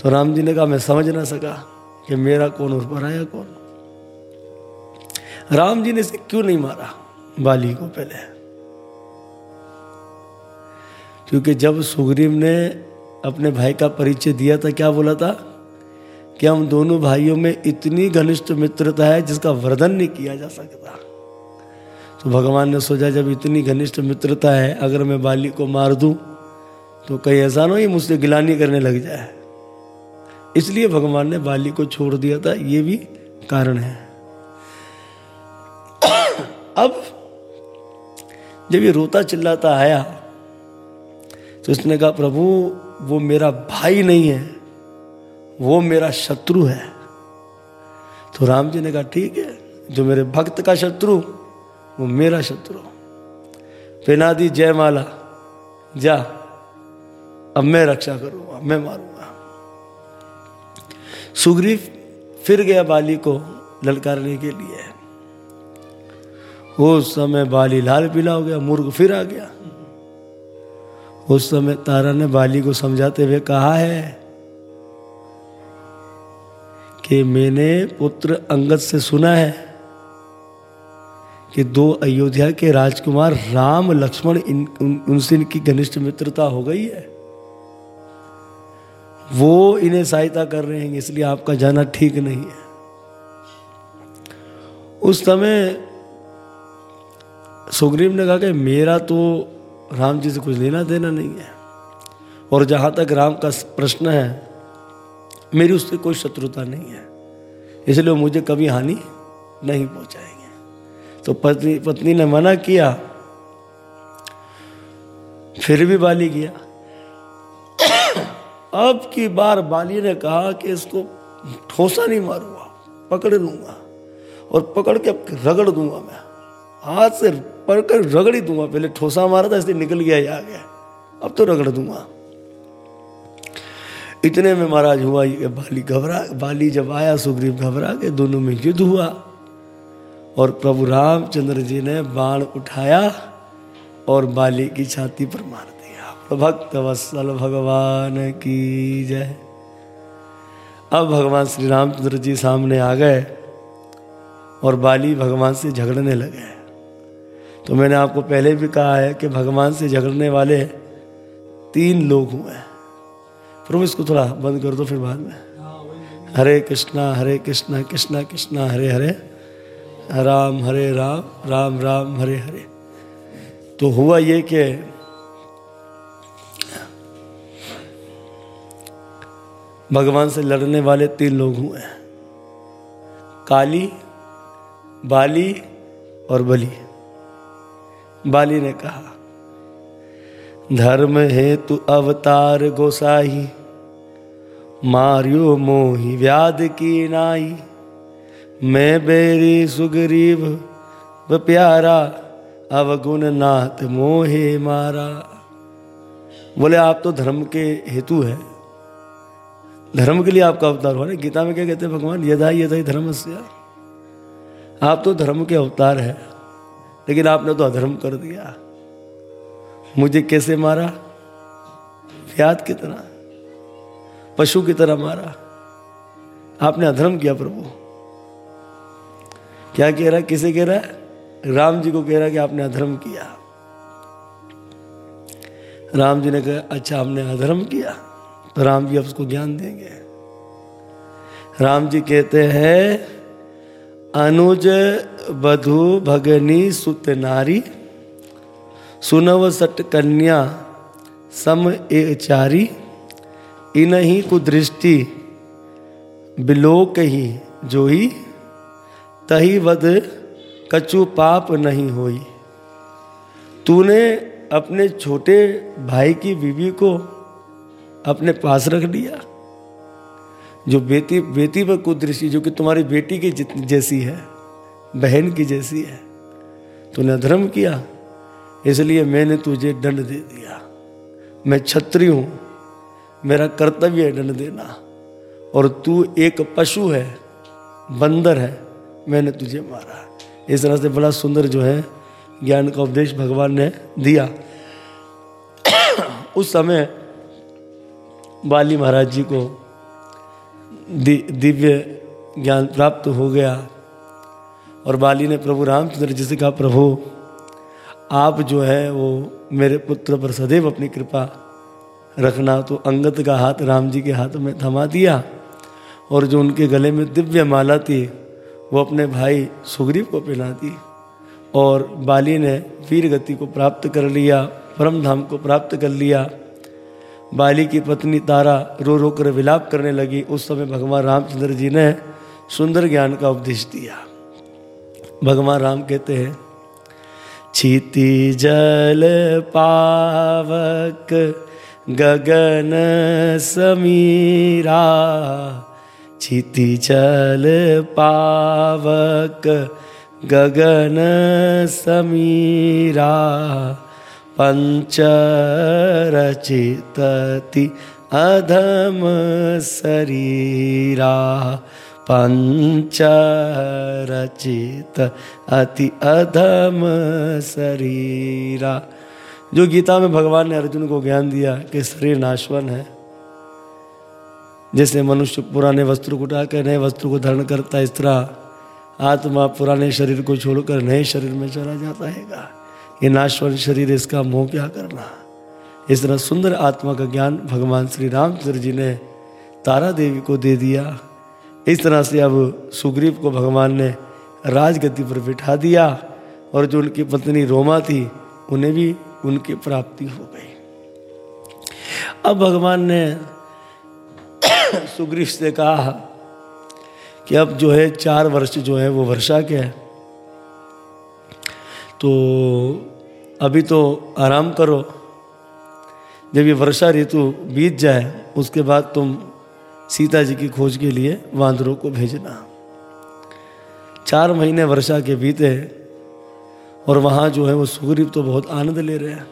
तो राम जी ने कहा, मैं समझ ना सका कि मेरा कौन और पराया कौन। राम जी ने इसे क्यों नहीं मारा बाली को पहले? क्योंकि जब सुग्रीव ने अपने भाई का परिचय दिया था, क्या बोला था? कि हम दोनों भाइयों में इतनी घनिष्ठ मित्रता है जिसका वर्धन नहीं किया जा सकता। तो भगवान ने सोचा, जब इतनी घनिष्ठ मित्रता है, अगर मैं बाली को मार दूँ तो कहीं ऐसा ना ही मुझसे गिलानी करने लग जाए। इसलिए भगवान ने बाली को छोड़ दिया था। ये भी कारण है। अब जब ये रोता चिल्लाता आया तो इसने कहा, प्रभु, वो मेरा भाई नहीं है, वो मेरा शत्रु है। तो राम जी ने कहा, ठीक है, जो मेरे भक्त का शत्रु, वो मेरा शत्रु। पहना दी जयमाला, जा, अब मैं रक्षा करूँगा मैं मारूँगा। सुग्रीव फिर गया बाली को ललकारने के लिए। उस समय बाली लाल पीला हो गया, मुर्ग फिर आ गया। उस समय तारा ने बाली को समझाते हुए कहा है कि मैंने पुत्र अंगद से सुना है कि दो अयोध्या के राजकुमार राम लक्ष्मण इन, उन, उनसे इनकी घनिष्ठ मित्रता हो गई है। वो इन्हें सहायता कर रहे हैं इसलिए आपका जाना ठीक नहीं है। उस समय सुग्रीव ने कहा कि मेरा तो राम जी से कुछ लेना देना नहीं है। और जहाँ तक राम का प्रश्न है, मेरी उससे कोई शत्रुता नहीं है। इसलिए मुझे कभी हानि नहीं पहुंचाएँगे। तो पत्नी पत्नी ने मना किया, फिर भी बाली गया। अब की बार बाली ने कहा कि इसको ठोसा नहीं मारूँगा, पकड़ लूँगा। और पकड़ के रगड़ दूँगा मैं। हाथ से पकड़ रगड़ ही दूँगा। पहले ठोसा मारा था, इसलिए निकल गया आ गया। अब तो रगड़ दूँगा। इतने में महाराज हुआ ये बाली घबरा, बाली जब आया, सुग्रीव घबरा के दोनों में युद्ध हुआ। और प्रभु रामचंद्र जी ने बाण उठाया और बाली की छाती पर मार दिया। भक्त वत्सल भगवान की जय। अब भगवान श्री रामचंद्र जी सामने आ गए और बाली भगवान से झगड़ने लगे। तो मैंने आपको पहले भी कहा है कि भगवान से झगड़ने वाले तीन लोग हुए हैं। प्रभु, इसको थोड़ा बंद कर दो फिर बाद में। हरे कृष्णा हरे कृष्णा कृष्णा कृष्णा, हरे हरे। राम हरे, राम राम राम, हरे हरे। तो हुआ ये कि भगवान से लड़ने वाले तीन लोग हुए हैं। काली, बाली और बली। बाली ने कहा, धर्म है तू अवतार गोसाई, मारियो मोही व्याध की नाई। मैं बेरी सुगरीब व प्यारा अवगुण नाथ मोहे मारा। बोले, आप तो धर्म के हेतु है। धर्म के लिए आपका अवतार हुआ ना। गीता में क्या कहते हैं, भगवान, यदा यदा धर्म से आप तो धर्म के अवतार है। लेकिन आपने तो अधर्म कर दिया। मुझे कैसे मारा? व्याध की तरह पशु की तरह मारा। आपने अधर्म किया प्रभु। क्या कह रहा किसे कह रहा है? राम जी को कह रहा कि आपने अधर्म किया। राम जी ने कहा अच्छा हमने अधर्म किया तो राम जी अब उसको ज्ञान देंगे। राम जी कहते हैं अनुज वधु भगनी सुत नारी, सुनव सट कन्या सम ए चारी इन ही कुदृष्टि बिलोक ही जो ही तही वध कछु पाप नहीं होई। तूने अपने छोटे भाई की बीवी को अपने पास रख लिया जो बेटी बेटी पर कुदृष्टि, जो कि तुम्हारी बेटी की जैसी है, बहन की जैसी है, तूने धर्म किया, इसलिए मैंने तुझे दंड दे दिया। मैं छत्री हूँ, मेरा कर्तव्य है दंड देना, और तू एक पशु है, बंदर है, मैंने तुझे मारा इस तरह से बड़ा सुंदर जो है, ज्ञान का उपदेश भगवान ने दिया। <coughs> उस समय बाली महाराज जी को दिव्य ज्ञान प्राप्त हो गया। और बाली ने प्रभु रामचंद्र जी से कहा, प्रभु, आप जो है वो मेरे पुत्र पर सदैव अपनी कृपा रखना तो अंगत का हाथ राम जी के हाथ में थमा दिया। और जो उनके गले में दिव्य माला थी, वो अपने भाई सुग्रीव को पहना दी। और बाली ने वीर गति को प्राप्त कर लिया परम धाम को प्राप्त कर लिया। बाली की पत्नी तारा रो रो कर विलाप करने लगी। उस समय भगवान रामचंद्र जी ने सुंदर ज्ञान का उपदेश दिया। भगवान राम कहते हैं, छीति जल पावक गगन समीरा, छीति जल पावक गगन समीरा। पञ्चरचितति अधम शरीरा। पंचरचित अति अधम शरीरा। जो गीता में भगवान ने अर्जुन को ज्ञान दिया कि शरीर नाशवन है, जैसे मनुष्य पुराने वस्त्र को उठाकर, नए वस्त्र को धारण करता है, इस तरह आत्मा पुराने शरीर को छोड़कर नए शरीर में चला जाता है। ये नाश्वर शरीर, इसका मोह क्या करना? इस तरह सुंदर आत्मा का ज्ञान भगवान श्री रामचंद्र जी ने तारा देवी को दे दिया। इस तरह से अब सुग्रीव को भगवान ने राजगति पर बिठा दिया और जो उनकी पत्नी रोमा थी, उन्हें भी उनकी प्राप्ति हो गई। अब भगवान ने <coughs> सुग्रीव से कहा कि अब जो है, चार वर्ष जो है वो वर्षा के है। तो अभी तो आराम करो। जब ये वर्षा ऋतु बीत जाए, उसके बाद तुम सीता जी की खोज के लिए वांदरों को भेजना। चार महीने वर्षा के बीते और वहाँ जो है वो सुग्रीव तो बहुत आनंद ले रहे हैं।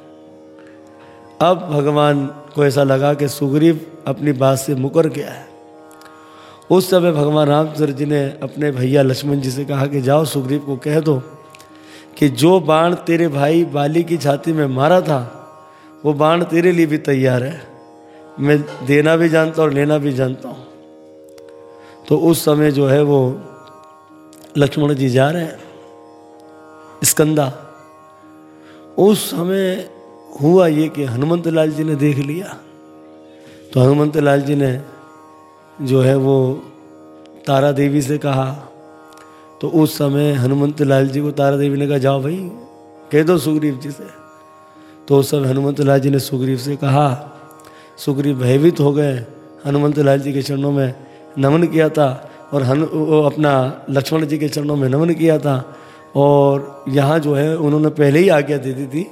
अब भगवान को ऐसा लगा कि सुग्रीव अपनी बात से मुकर गया है। उस समय भगवान रामचंद्र जी ने अपने भैया लक्ष्मण जी से कहा कि जाओ सुग्रीव को कह दो कि जो बाण तेरे भाई बाली की छाती में मारा था, वो बाण तेरे लिए भी तैयार है। मैं देना भी जानता और लेना भी जानता हूँ। तो उस समय जो है वो लक्ष्मण जी जा रहे हैं, स्कंदा। उस समय हुआ ये कि हनुमंत लाल जी ने देख लिया। तो हनुमंत लाल जी ने जो है वो तारा देवी से कहा तो उस समय हनुमंत लाल जी को तारा देवी ने कहा, जाओ भाई, कह दो सुग्रीव जी से। तो उस समय हनुमंत लाल जी ने सुग्रीव से कहा, सुग्रीव भयभीत हो गए। हनुमंत लाल जी के चरणों में नमन किया था और हन अपना लक्ष्मण जी के चरणों में नमन किया था और यहाँ जो है उन्होंने पहले ही आज्ञा दे दी थी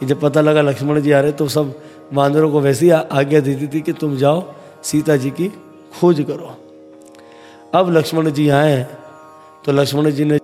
कि जब पता लगा लक्ष्मण जी आ रहे तो सब बांदरों को वैसे ही आज्ञा दे दी थी कि तुम जाओ, सीता जी की खोज करो। अब लक्ष्मण जी आए तो लक्ष्मण जी ने